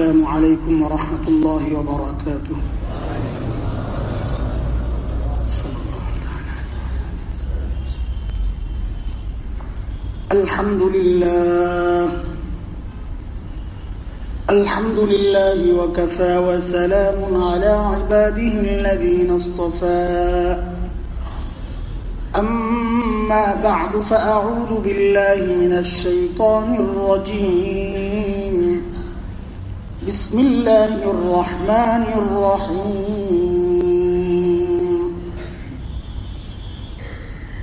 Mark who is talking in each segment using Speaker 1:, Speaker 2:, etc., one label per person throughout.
Speaker 1: السلام عليكم ورحمة الله وبركاته. الحمد لله. الحمد لله وكفى وسلام على عباده الذين اصطفى. أما بعد فأعوذ بالله من الشيطان الرجيم. بسم الله الرحمن الرحيم.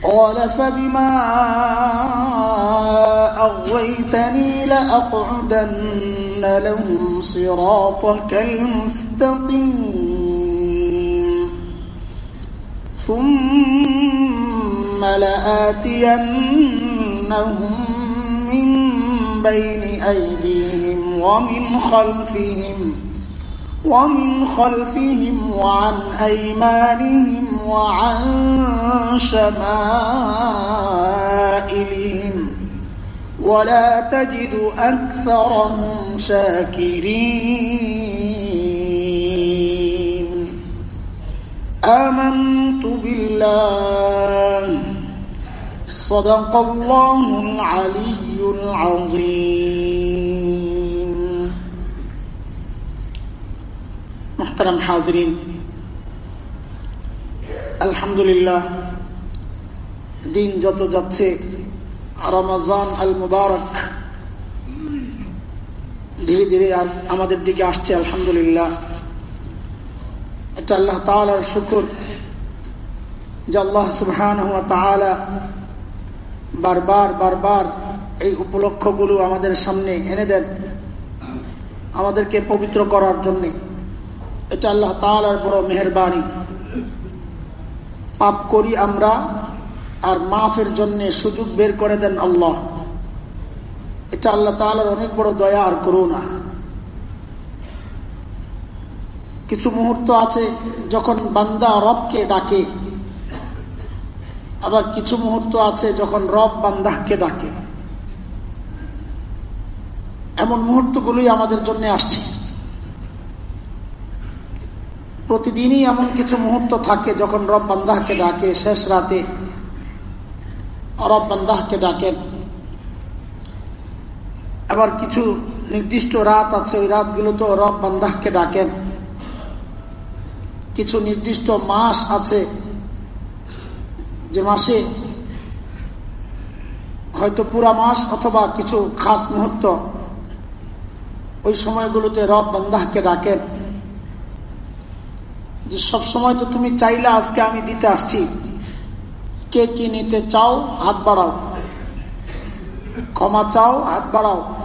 Speaker 1: قال فبما أغويتني لأقعدن لهم صراطك المستقيم. ثم لآتينهم من بين أيديهم ومن خلفهم ومن خلفهم وعن أيمانهم وعن شمائلهم ولا تجد أكثرهم شاكرين آمنت بالله صدق الله العلي العظيم محترم حاضرين আলহামদুলিল্লাহ দিন যত যাচ্ছে রমাজান আল মুবারক ধীরে ধীরে আমাদের দিকে আসছে আলহামদুলিল্লাহ এটা আল্লাহ তালার শুকুর যে আল্লাহ সুবহান বারবার বারবার এই উপলক্ষগুলো আমাদের সামনে এনে দেন, আমাদেরকে পবিত্র করার জন্য। এটা আল্লাহ তালার বড় মেহরবানি। পাপ করি আমরা আর মাফের জন্য সুযোগ বের করে দেন আল্লাহ। এটা আল্লাহ তালার অনেক বড় দয়া আর করুণা। কিছু মুহূর্ত আছে যখন বান্দা রবকে ডাকে। আবার কিছু মুহূর্ত আছে যখন রব বান্দাহকে ডাকে। এমন মুহূর্তগুলোই আমাদের জন্য আসছে। প্রতিদিনই এমন কিছু মুহূর্ত থাকে যখন রব বান্দাহকে ডাকে, শেষ রাতে রব বান্দাহকে ডাকেন। আবার কিছু নির্দিষ্ট রাত আছে, ওই রাতগুলো তো রব বান্দাহকে ডাকেন। কিছু নির্দিষ্ট মাস আছে যে মাসে হয়তো পুরা মাস অথবা কিছু খাস মুহূর্ত ওই সময়গুলোতে রব বান্দাহকে ডাকেন যে, সব সময় তো তুমি চাইলে আজকে আমি দিতে আসছি। কে কি নিতে চাও, হাত বাড়াও। ক্ষমা চাও, হাত বাড়াও।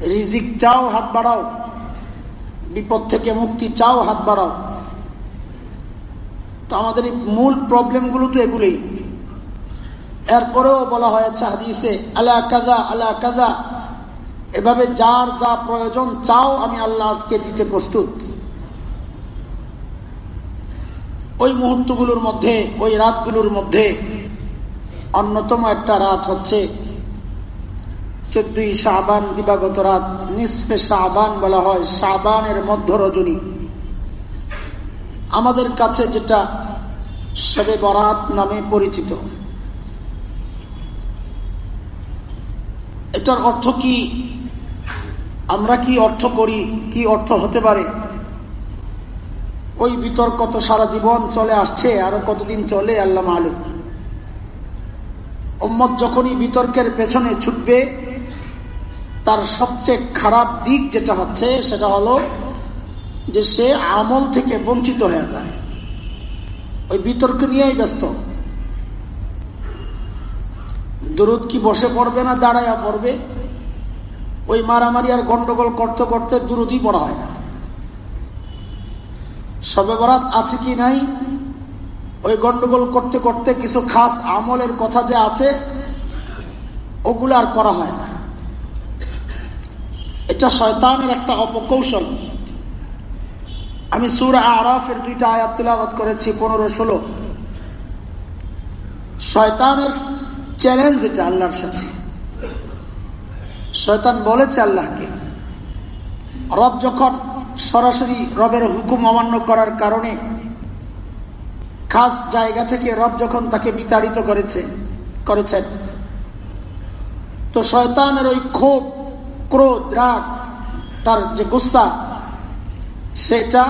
Speaker 1: রিজিক চাও, হাত বাড়াও। বিপদ থেকে মুক্তি চাও, হাত বাড়াও। তো আমাদের মূল প্রবলেমগুলো তো এগুলোই। এরপরেও বলা হয়েছে হাদিসে আল্লাহ কাজা আল্লাহ কাজা এভাবে যার যা প্রয়োজন, চাও আমি আল্লাহ আজকে দিতে প্রস্তুত। ওই মুহূর্তগুলোর মধ্যে, ওই রাতগুলোর মধ্যে অন্যতম একটা রাত হচ্ছে চোদ্দই শাহবান দিবাগত রাত, নিসফে শাহবান বলা হয় শাহবানের মধ্য রজনী আমাদের কাছে যেটা সবে বরাত নামে পরিচিত। এটার অর্থ কি? আমরা কি অর্থ করি? কি অর্থ হতে পারে? ওই বিতর্ক তো সারা জীবন চলে আসছে, আরও কতদিন চলে আল্লাহ আলম ওম্মত যখনই বিতর্কের পেছনে ছুটবে, তার সবচেয়ে খারাপ দিক যেটা হচ্ছে, সেটা হলো যে সে আমল থেকে বঞ্চিত হয়ে যায়। ওই বিতর্ক নিয়েই ব্যস্ত। দরুদ কি বসে পড়বে না দাঁড়াইয়া পড়বে? ওই মারামারি আর গন্ডগোল করতে করতে দুরুদই পড়া হয় না। সবে বরাত আছে কি নাই? ওই গন্ডগোল করতে করতে কিছু খাস আমলের কথা যে আছে, ওগুলো আর করা হয় না। এটা শয়তানের একটা অপকৌশল। আমি সুর আরাফের দুইটা আয়াত তিলাবত করেছি, পনেরো, ষোলো। শয়তানের চ্যালেঞ্জ এটা আল্লাহর সাথে। শয়তান বলেছে আল্লাহকে, রব যখন সরাসরি রবের হুকুম অমান্য করার কারণে খাস জায়গা থেকে রব যখন তাকে বিতাড়িত করেছে, করেছেন, তো শয়তানের ওই ক্ষোভ, ক্রোধ, রাগ, তার যে গুসা সেটা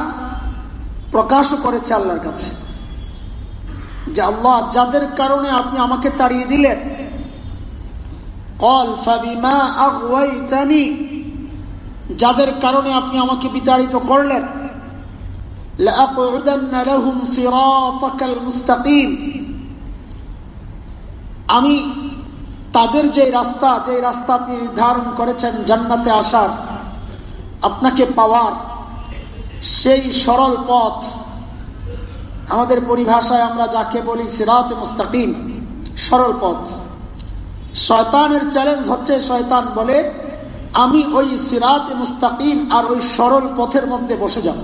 Speaker 1: প্রকাশ করেছে আল্লাহর কাছে। যে আল্লাহ যাদের কারণে আপনি আমাকে তাড়িয়ে দিলেন। কল যাদের কারণে আপনি আমাকে বিতাড়িত করলেন। আমি তাদের যে রাস্তা যে রাস্তা আপনি নির্ধারণ করেছেন জান্নাতে আসার, আপনাকে পাওয়ার সেই সরল পথ আমাদের পরিভাষায় আমরা যাকে বলি সিরাত মুস্তাকিম, সরল পথ। শয়তানের চ্যালেঞ্জ হচ্ছে শয়তান বলে, আমি ওই সিরাত মুস্তাকিম আর ওই সরল পথের মধ্যে বসে যাব।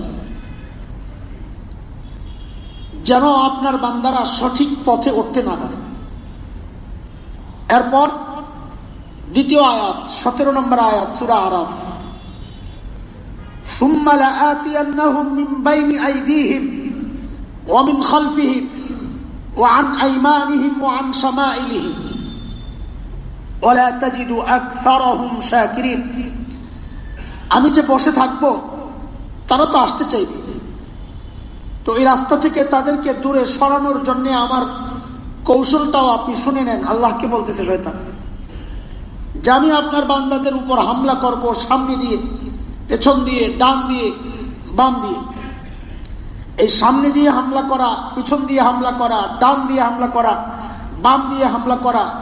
Speaker 1: যেন আপনার বান্দারা সঠিক পথে উঠতে না পারে। এরপর দ্বিতীয় আয়াত, সতেরো নম্বর আয়াত, সুরা আরাফ। ثم لآتينهم من بين أيديهم ومن خلفهم وعن أيمانهم وعن شمائلهم ولا تجد أكثرهم شاكرين আমি যে বসে থাকবো তারা তো আসতে চাইবে তো এই রাস্তা থেকে তাদেরকে দূরে সরানোর জন্য আমার কৌশলটাও আপনি শুনে নেন আল্লাহকে বলতেছে শয়তান যে আমি আপনার বান্দাদের উপর হামলা করব সামনে দিয়ে পেছন দিয়ে, ডান দিয়ে, বাম দিয়ে। এই সামনে দিয়ে হামলা করা, পিছন দিয়ে হামলা করা, ডান দিয়ে হামলা করা, বাম দিয়ে হামলা করা,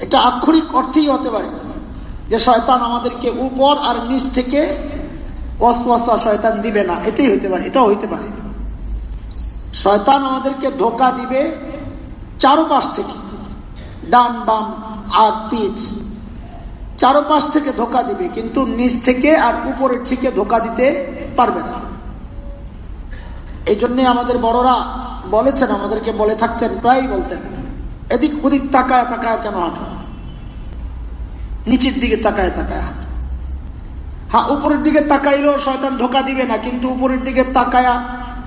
Speaker 1: এটা আক্ষরিক অর্থেই হতে পারে যে শয়তান আমাদেরকে উপর আর নিচ থেকে অস্পস্তা শয়তান দিবে না। এটাই হইতে পারে, এটাও হইতে পারে। শয়তান আমাদেরকে ধোকা দিবে চারোপাশ থেকে। ডান, বাম, আগ পিছ চারোপাশ থেকে ধোকা দিবে, কিন্তু নিচ থেকে আর উপরের থেকে ধোকা দিতে পারবে না। এই জন্য আমাদের বড়রা বলেছেন, আমাদেরকে বলে থাকতেন প্রায় বলতেন, এদিক ওদিক তাকায় তাকায় কেন হাঁটো? নিচের দিকে তাকায় তাকায় হাঁটো। হ্যাঁ উপরের দিকে তাকাইলেও শয়তান ধোকা দিবে না, কিন্তু উপরের দিকে তাকায়া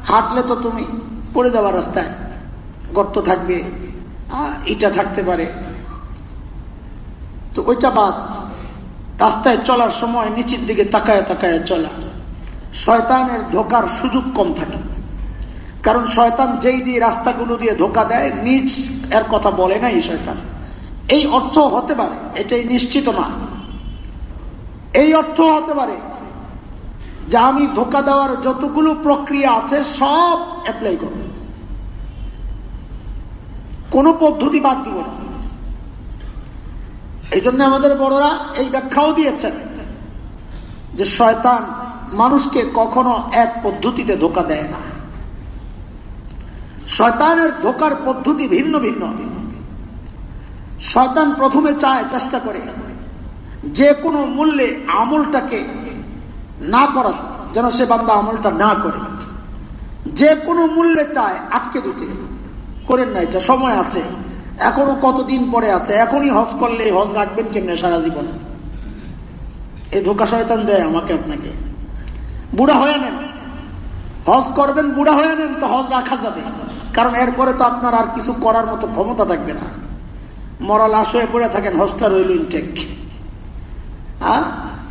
Speaker 1: হাঁটলে তো তুমি পড়ে যাওয়ার রাস্তায় গর্ত থাকবে ইটা থাকতে পারে। তো ওইটা বাদ। রাস্তায় চলার সময় নিচের দিকে তাকায় তাকায় চলা। শয়তানের ধোকার সুযোগ কম থাকে। কারণ শয়তান যেই দিয়ে রাস্তাগুলো দিয়ে ধোকা দেয়, নিজ এর কথা বলে নাই শয়তান। এই অর্থ হতে পারে, এটাই নিশ্চিত না। এই অর্থ হতে পারে যে আমি ধোকা দেওয়ার যতগুলো প্রক্রিয়া আছে, সব অ্যাপ্লাই করব। কোন পদ্ধতি বাদ দিব না। এই জন্য আমাদের বড়রা এই ব্যাখ্যাও দিয়েছেন যে শয়তান মানুষকে কখনো এক পদ্ধতিতে ধোকা দেয় না। শয়তানের ধোকার পদ্ধতি ভিন্ন ভিন্ন। শয়তান প্রথমে চায়, চেষ্টা করে যে কোনো মূল্যে আমলটাকে না করা, যেন সে বান্দা আমলটা না করে। যে কোনো মূল্যে চায় আটকে দিতে। করেন না এটা, সময় আছে। এখনও কতদিন পরে আছে? এখনই হজ করলে হজ রাখবেন কেমনে সারা জীবন? এই ধোকা শয়তান দেয় আমাকে, আপনাকে। বুড়া হয়ে নেন। হজ করবেন, বুড়া হয়ে নেন, তো হজ রাখা যাবে। কারণ এরপরে তো আপনার আর কিছু করার মতো ক্ষমতা থাকবে না। মরা লাশ হয়ে পড়ে থাকেন, হজটা রইল ইনটেক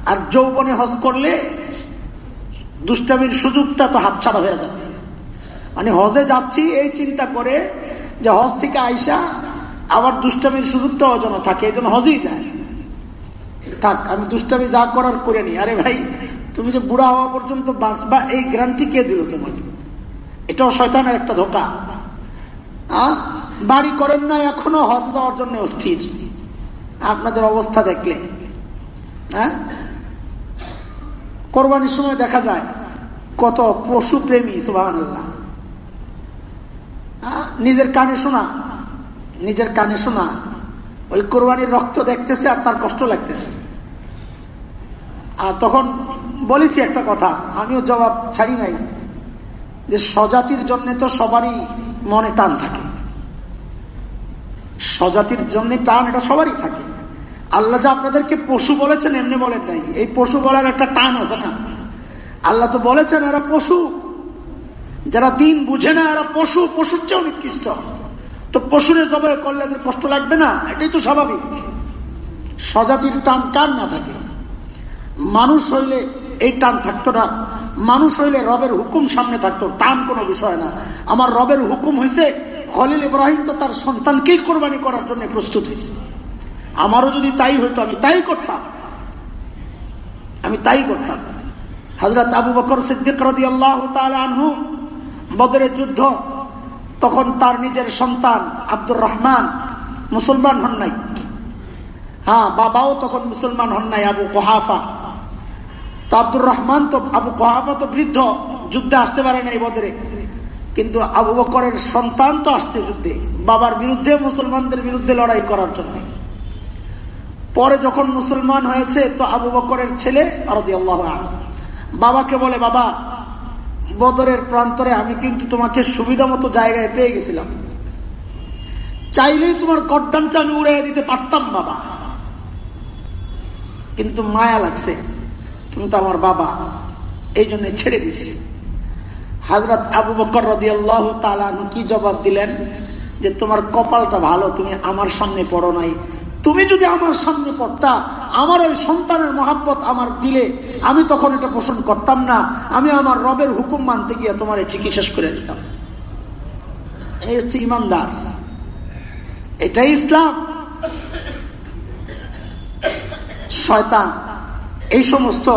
Speaker 1: আর যৌবনে হজ করলে দুষ্টামির সুযোগটা তো হাতছাড়া হয়ে যাবে। মানে হজে যাচ্ছি এই চিন্তা করে যে হজ থেকে আইসা আবার দুষ্টামির সুযোগটা অজন থাকে এই জন্য হজেই যায়। থাক, আমি দুষ্টামি যা করার করে নি আরে ভাই, তুমি যে বুড়া হওয়া পর্যন্ত বাঁচবা এই গ্রান্টি কে দিল তোমাকে? এটাও শয়তানের একটা ধোকা। বাড়ি করেন না, এখনও হজ দেওয়ার জন্য অস্থির। আপনাদের অবস্থা দেখলে। হ্যাঁ কোরবানির সময় দেখা যায়, কত পশু প্রেমী সুবাহ নিজের কানে শোনা। নিজের কানে শোনা। ওই কোরবানির রক্ত দেখতেছে আর তার কষ্ট লাগতেছে। আর তখন বলেছি একটা কথা, আমিও জবাব ছাড়ি নাই যে স্বজাতির জন্য তো সবারই মনে টান থাকে। স্বজাতির জন্য টান এটা সবারই থাকে। আল্লাহ যে আপনাদেরকে পশু বলেছেন, এমনি বলেন নাই। এই পশু বলার একটা টান আছে না? আল্লাহ তো বলেছেন, এরা পশু। যারা দিন বুঝে না, এরা পশু, পশুর চেয়েও নিকৃষ্ট। তো পশুরে জবাই করলে এদের কষ্ট লাগবে না? এটাই তো স্বাভাবিক। স্বজাতির টান কার না থাকে? মানুষ হইলে এই টান থাকতো না। মানুষ হইলে রবের হুকুম সামনে থাকতো। টান কোনো বিষয় না। আমার রবের হুকুম হয়েছে খলিল ইব্রাহিম তো তার সন্তানকেই কোরবানি করার জন্য প্রস্তুত হয়েছে আমারও যদি তাই হইতো, আমি তাই করতাম। আমি তাই করতাম। হজরত আবু বকর সিদ্দিক রাদি আল্লাহ আনহু বদরের যুদ্ধ তখন তার নিজের সন্তান আব্দুর রহমান মুসলমান হন নাই। হ্যাঁ বাবাও তখন মুসলমান হন নাই, আবু কোহাফা। তো আব্দুর রহমান তো, আবু কোহাফা তো বৃদ্ধ, যুদ্ধে আসতে পারে নাই বদরে। কিন্তু আবু বকরের সন্তান তো আসছে যুদ্ধে, বাবার বিরুদ্ধে, মুসলমানদের বিরুদ্ধে লড়াই করার জন্য। পরে যখন মুসলমান হয়েছে, তো আবু বকরের ছেলে বাবাকে বলে, বাবা বদরের প্রান্তরে আমি কিন্তু তোমাকে সুবিধা মতো জায়গায় পেয়ে গেছিলাম। চাইলেই তোমার গড্ডানটা আমি উড়ে দিতে পারতাম, বাবা। কিন্তু মায়া লাগছে। তুমি তো আমার বাবা। এই জন্য ছেড়ে দিছি। হাজরত আবু বকর রদি আল্লাহ কি জবাব দিলেন? যে তোমার কপালটা ভালো, তুমি আমার সামনে পড়ো নাই। তুমি যদি আমার সামনে পড়তা, আমার ওই সন্তানের মহাব্বত আমার দিলে, আমি তখন এটা পোষণ করতাম না। আমি আমার রবের হুকুম মানতে গিয়ে তোমার চিকিৎসা করে দিতাম। এই হচ্ছে ইমানদার। এটাই ইসলাম। শয়তান। এই সমস্ত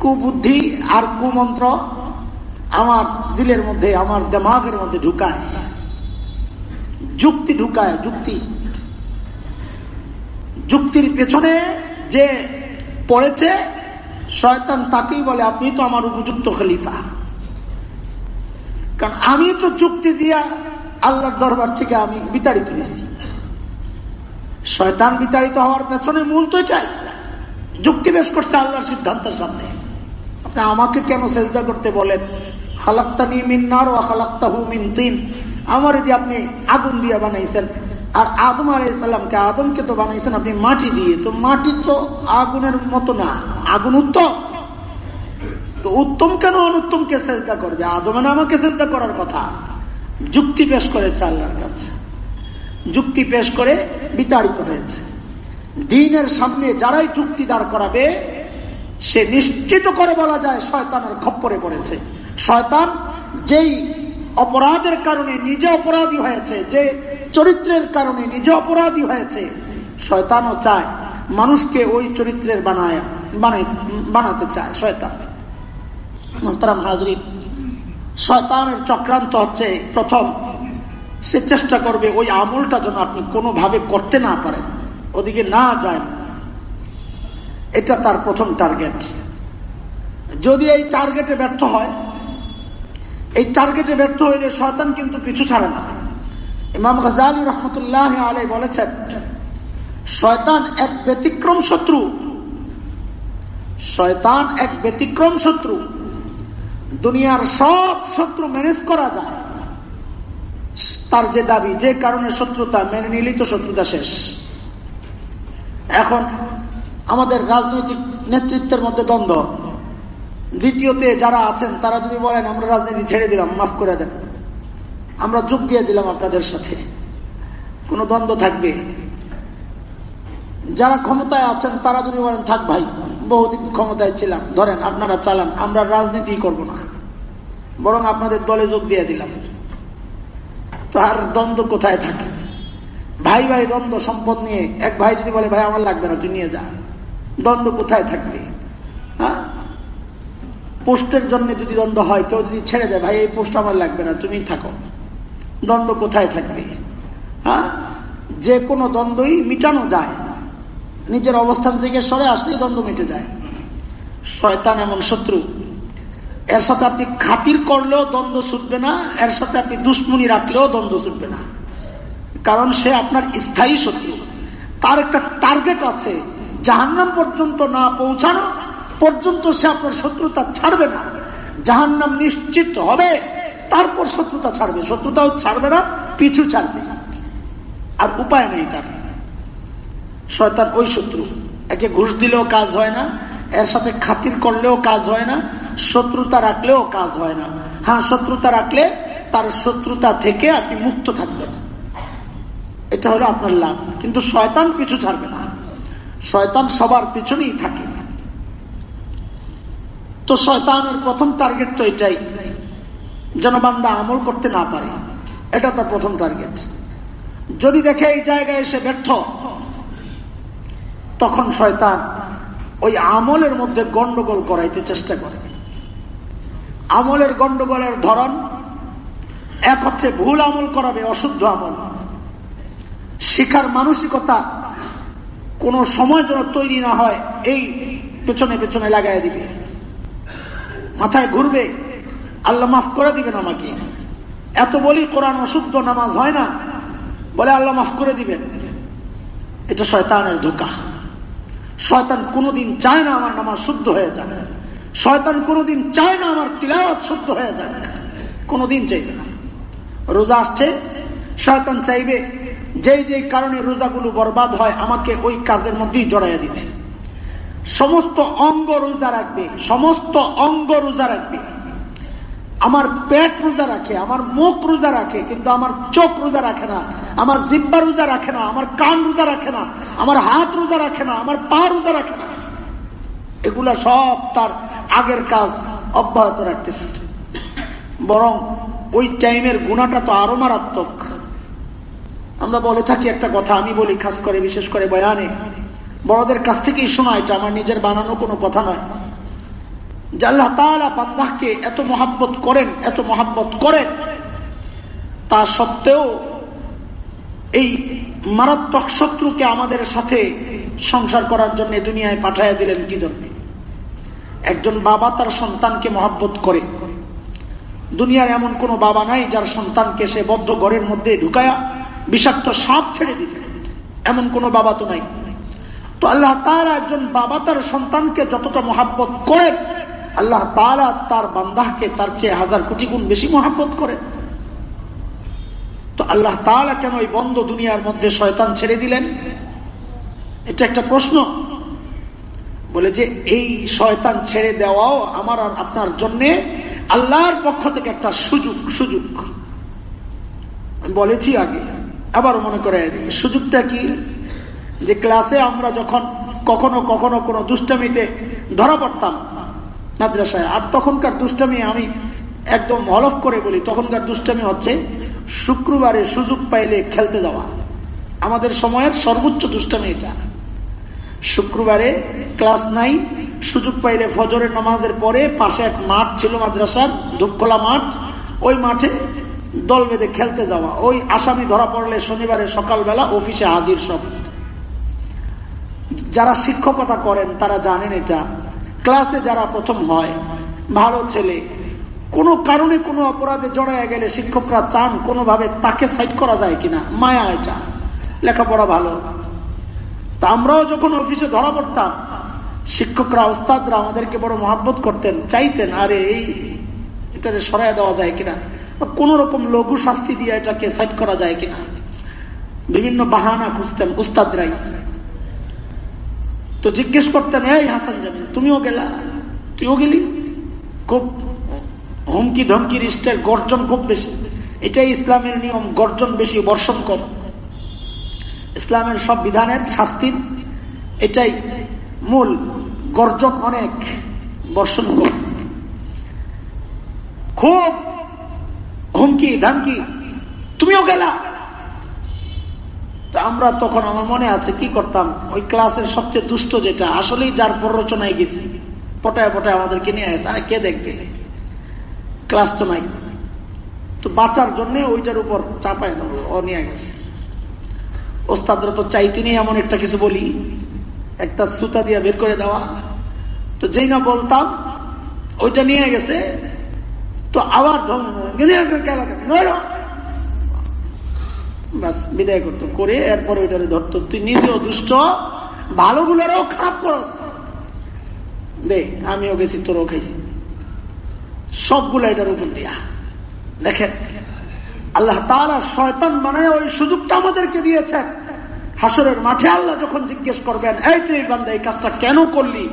Speaker 1: কুবুদ্ধি আর কুমন্ত্র আমার দিলের মধ্যে, আমার দেমাগের মধ্যে ঢুকায়। যুক্তি ঢুকায়, যুক্তি। যুক্তির পেছনে যে পড়েছে, শয়তান তাকেই বলে, আপনি তো আমার উপযুক্ত খলিফা। কারণ আমি তো যুক্তি দিয়া আল্লাহর দরবার থেকে আমি বিতাড়িত হয়েছি। শয়তান বিতাড়িত হওয়ার পেছনে মূল তো চাই যুক্তি বেশ করতে আল্লাহর সিদ্ধান্তের সামনে। আপনি আমাকে কেন চেষ্টা করতে বলেন? খালাক্তা নি মিন্নার ও খালাক্তা হু মিন তিন। আমার যদি আপনি আগুন দিয়ে বানাইছেন। আর আদম আলাইসাল্লামকে আদমকে তো বানাইছেন আপনি মাটি দিয়ে, তো মাটি তো আগুনের মতো না, আগুন উত্তম। তো উত্তম কেন অনুত্তমকে চেষ্টা করবে? আদমের আমাকে চেষ্টা করার কথা। যুক্তি পেশ করেছে আল্লাহর কাছে। যুক্তি পেশ করে বিতাড়িত হয়েছে। দিনের সামনে যারাই যুক্তি দাঁড় করাবে, সে নিশ্চিত করে বলা যায় শয়তানের খপ্পরে পড়েছে। শয়তান যেই অপরাধের কারণে নিজে অপরাধী হয়েছে, যে চরিত্রের কারণে নিজে অপরাধী হয়েছে, শয়তানও চায় মানুষকে ওই চরিত্রের বানায় বানাতে চায় শয়তান। মোহতারাম হাজরিন, শয়তানের চক্রান্ত হচ্ছে প্রথম, সে চেষ্টা করবে ওই আমলটা যেন আপনি কোনোভাবে করতে না পারেন, ওদিকে না যায় এটা তার প্রথম টার্গেট যদি এই টার্গেটে ব্যর্থ হয় এই টার্গেটে ব্যর্থ হইলে শয়তান কিন্তু পিছু ছাড়ে না। ইমাম গজালি রহমতুল্লাহ আলাই বলেছেন, শয়তান এক ব্যতিক্রম শত্রু। শয়তান এক ব্যতিক্রম শত্রু। দুনিয়ার সব শত্রু ম্যানেজ করা যায়। তার যে দাবি, যে কারণে শত্রুতা মেনে নিলেই তো শত্রুতা শেষ। এখন আমাদের রাজনৈতিক নেতৃত্বের মধ্যে দ্বন্দ্ব। দ্বিতীয়তে যারা আছেন, তারা যদি বলেন, আমরা রাজনীতি ছেড়ে দিলাম, মাফ করে দেন। আমরা যোগ দিয়ে দিলাম আপনাদের সাথে। কোন দ্বন্দ্ব থাকবে? যারা ক্ষমতায় আছেন, তারা যদি বলেন, থাক ভাই, বহুদিন ক্ষমতায় ছিলাম, ধরেন আপনারা চালান, আমরা রাজনীতি করব না। বরং আপনাদের দলে যোগ দিয়ে দিলাম। তো আর দ্বন্দ্ব কোথায় থাকে? ভাই ভাই, দ্বন্দ্ব, সম্পদ নিয়ে। এক ভাই যদি বলে, ভাই, আমার লাগবে না, তুই নিয়ে যা। দ্বন্দ্ব কোথায় থাকবে? হ্যাঁ? পোস্টের জন্য যদি দ্বন্দ্ব হয়, কেউ যদি ছেড়ে দেয়, ভাই, এই পোস্ট আমার লাগবে না তুমি থাকো। দ্বন্দ্ব কোথায় থাকবে? হ্যাঁ? যে কোনো দ্বন্দ্বই মিটানো যায় নিজের অবস্থান থেকে সরে আসলেই দ্বন্দ্ব মিটে যায়। শয়তান এমন শত্রু। এর সাথে আপনি খাতির করলেও দ্বন্দ্ব ছুটবে না, এর সাথে আপনি দুশ্মনী রাখলেও দ্বন্দ্ব ছুটবে না। কারণ সে আপনার স্থায়ী শত্রু। তার একটা টার্গেট আছে, জাহান্নাম পর্যন্ত না পৌঁছানো পর্যন্ত সে আপনার শত্রুতা ছাড়বে না। জাহান্নাম নিশ্চিত হবে, তারপর শত্রুতা ছাড়বে। শত্রুতাও ছাড়বে না, পিছু ছাড়বে। আর উপায় নেই তার। শয়তান ওই শত্রু। একে ঘুষ দিলেও কাজ হয় না, এর সাথে খাতির করলেও কাজ হয় না, শত্রুতা রাখলেও কাজ হয় না। হ্যাঁ শত্রুতা রাখলে তার শত্রুতা থেকে আপনি মুক্ত থাকবেন। এটা হলো আপনার লাভ। কিন্তু শয়তান পিছু ছাড়বে না। শয়তান সবার পিছনেই থাকে। তো শয়তানের প্রথম টার্গেট তো এটাই, যেন বান্দা আমল করতে না পারে। এটা তার প্রথম টার্গেট যদি দেখে এই জায়গায় এসে ব্যর্থ, তখন শয়তান ওই আমলের মধ্যে গন্ডগোল করাইতে চেষ্টা করে। আমলের গন্ডগোলের ধরন এক হচ্ছে ভুল আমল করাবে অশুদ্ধ আমল। শিখার মানসিকতা কোন সময় যেন তৈরি না হয়, এই পেছনে পেছনে লাগাই দিবে। মাথায় ঘুরবে। আল্লাহ মাফ করে দিবেন আমাকে। এত বলি কোরআন অশুদ্ধ, নামাজ হয় না। বলে আল্লাহ মাফ করে দিবেন। এটা শয়তানের ধোকা। শয়তান কোনোদিন চায় না আমার নামাজ শুদ্ধ হয়ে যাক। শয়তান কোনোদিন চায় না আমার তিলাওয়াত শুদ্ধ হয়ে যাক। কোনোদিন চাইবে না। রোজা আসছে, শয়তান চাইবে, যেই যেই কারণে রোজাগুলো বরবাদ হয়, আমাকে ওই কাজের মধ্যেই জড়াইয়া দিচ্ছে। সমস্ত অঙ্গ রোজা রাখবে, সমস্ত অঙ্গ রোজা রাখবে। আমার পেট রোজা রাখে, আমার মুখ রোজা রাখে, কিন্তু আমার চোখ রোজা রাখে না, আমার জিব্বা রোজা রাখে না, আমার কান রোজা রাখে না, আমার হাত রোজা রাখে না, আমার পা রোজা রাখে না। এগুলা সব তার আগের কাজ অব্যাহত রাখতেছে। বরং ওই টাইমের গুণাটা তো আরও মারাত্মক। আমরা বলে থাকি একটা কথা, আমি বলি, খাস করে, বিশেষ করে বয়ানে। বড়দের কাছ থেকেই শোনা এটা আমার নিজের বানানো কোনো কথা নয়। যে আল্লাহ এত মহাব্বত করেন, এত মহাব্বত করেন, তা সত্ত্বেও এই মারাত্মক শত্রুকে আমাদের সাথে সংসার করার জন্য দুনিয়ায় পাঠাইয়া দিলেন কি জন্য? একজন বাবা তার সন্তানকে মহাব্বত করে। দুনিয়ার এমন কোন বাবা নাই যার সন্তানকে সে বদ্ধ ঘরের মধ্যে ঢুকায়া বিষাক্ত সাপ ছেড়ে দিবে এমন কোন বাবা তো নাই। তো আল্লাহ তার একজন বাবা তার সন্তানকে যতটা মহাব্বত করেন আল্লাহ তালা তার বান্দাহকে তার চেয়ে হাজার কোটি গুণ বেশি মহাব্বত করে। তো আল্লাহ তালা কেন ওই বন্ধ দুনিয়ার মধ্যে শয়তান ছেড়ে দিলেন? এটা একটা প্রশ্ন। বলে যে, এই শয়তান ছেড়ে দেওয়াও আমার আর আপনার জন্য আল্লাহর পক্ষ থেকে একটা সুযোগ সুযোগ। বলেছি আগে আবার মনে করে সুযোগটা কি? যে ক্লাসে আমরা যখন কখনো কখনো কোনো দুষ্টামিতে ধরা পড়তাম মাদ্রাসায়, আর তখনকার দুষ্টামি আমি একদম হলফ করে বলি, তখনকার দুষ্টামি হচ্ছে শুক্রবারে সুযোগ পাইলে খেলতে যাওয়া। আমাদের সময়ের সর্বোচ্চ দুষ্টামি এটা। শুক্রবারে ক্লাস নাই, সুযোগ পাইলে ফজরের নামাজের পরে পাশে এক মাঠ ছিল মাদ্রাসার ধূপখোলা মাঠ, ওই মাঠে দল বেঁধে খেলতে যাওয়া। ওই আসামি ধরা পড়লে শনিবারে সকালবেলা অফিসে হাজির সব। যারা শিক্ষকতা করেন, তারা জানেন এটা। ক্লাসে যারা প্রথম হয়, ভালো ছেলে, কোনো কারণে কোনো অপরাধে জড়ায় গেলে শিক্ষকরা চান কোনোভাবে তাকে সাইড করা যায় কিনা। মায়া এটা। লেখাপড়া ভালো। তা আমরাও যখন অফিসে ধরা পড়তাম, শিক্ষকরা ওস্তাদরা আমাদেরকে বড় মহাব্বত করতেন, চাইতেন, আরে, এই এটাকে সরাই দেওয়া যায় কিনা? কোন রকম লঘু শাস্তি দিয়ে এটাকে সাইড করা যায় কিনা? বিভিন্ন বাহানা খুঁজতেন উস্তাদরাই। তো জিজ্ঞেস করতেন, এই হাসান জামিন তুমিও গেলা? তুইও গেলি? খুব হুমকি ধমকির ইষ্টের গর্জন খুব বেশি। এটাই ইসলামের নিয়ম, গর্জন বেশি, বর্ষণ কম। ইসলামের সব বিধানের শাস্তির এটাই মূল, গর্জন অনেক, বর্ষণ কম। খুব হুমকি ধামকি তুমিও গেলা? আমরা তখন আমার মনে আছে, কি করতাম? ওই ক্লাসের সবচেয়ে দুষ্ট যেটা, আসলেই যার প্ররোচনায় গেছি। পটায় পটায় আমাদেরকে নিয়ে আসে, আরে কে দেখবে? ক্লাস তো নাই। তো বাঁচার জন্য ওইটার উপর চাপায় ও নিয়ে গেছে। ওস্তাদরা তো চাইতেনি এমন একটা কিছু বলি। একটা সুতা দিয়ে বের করে দেওয়া। তো যেই না বলতাম, ওইটা নিয়ে গেছে। তো আবার বাস বিদায় করতো। করে এরপরে ওইটারে ধরতো। তুই নিজেও দুষ্ট, ভালোগুলোরও খারাপ করস। দে, আমিও গেছি তোরও খাইছি। সবগুলো এটার উপর দিয়া। দেখেন, আল্লাহ তালা শয়তান বানায় ওই সুযোগটা আমাদেরকে দিয়েছেন। হাসরের মাঠে আল্লাহ যখন জিজ্ঞেস করবেন, এই তুই এই কাজটা কেন করলি?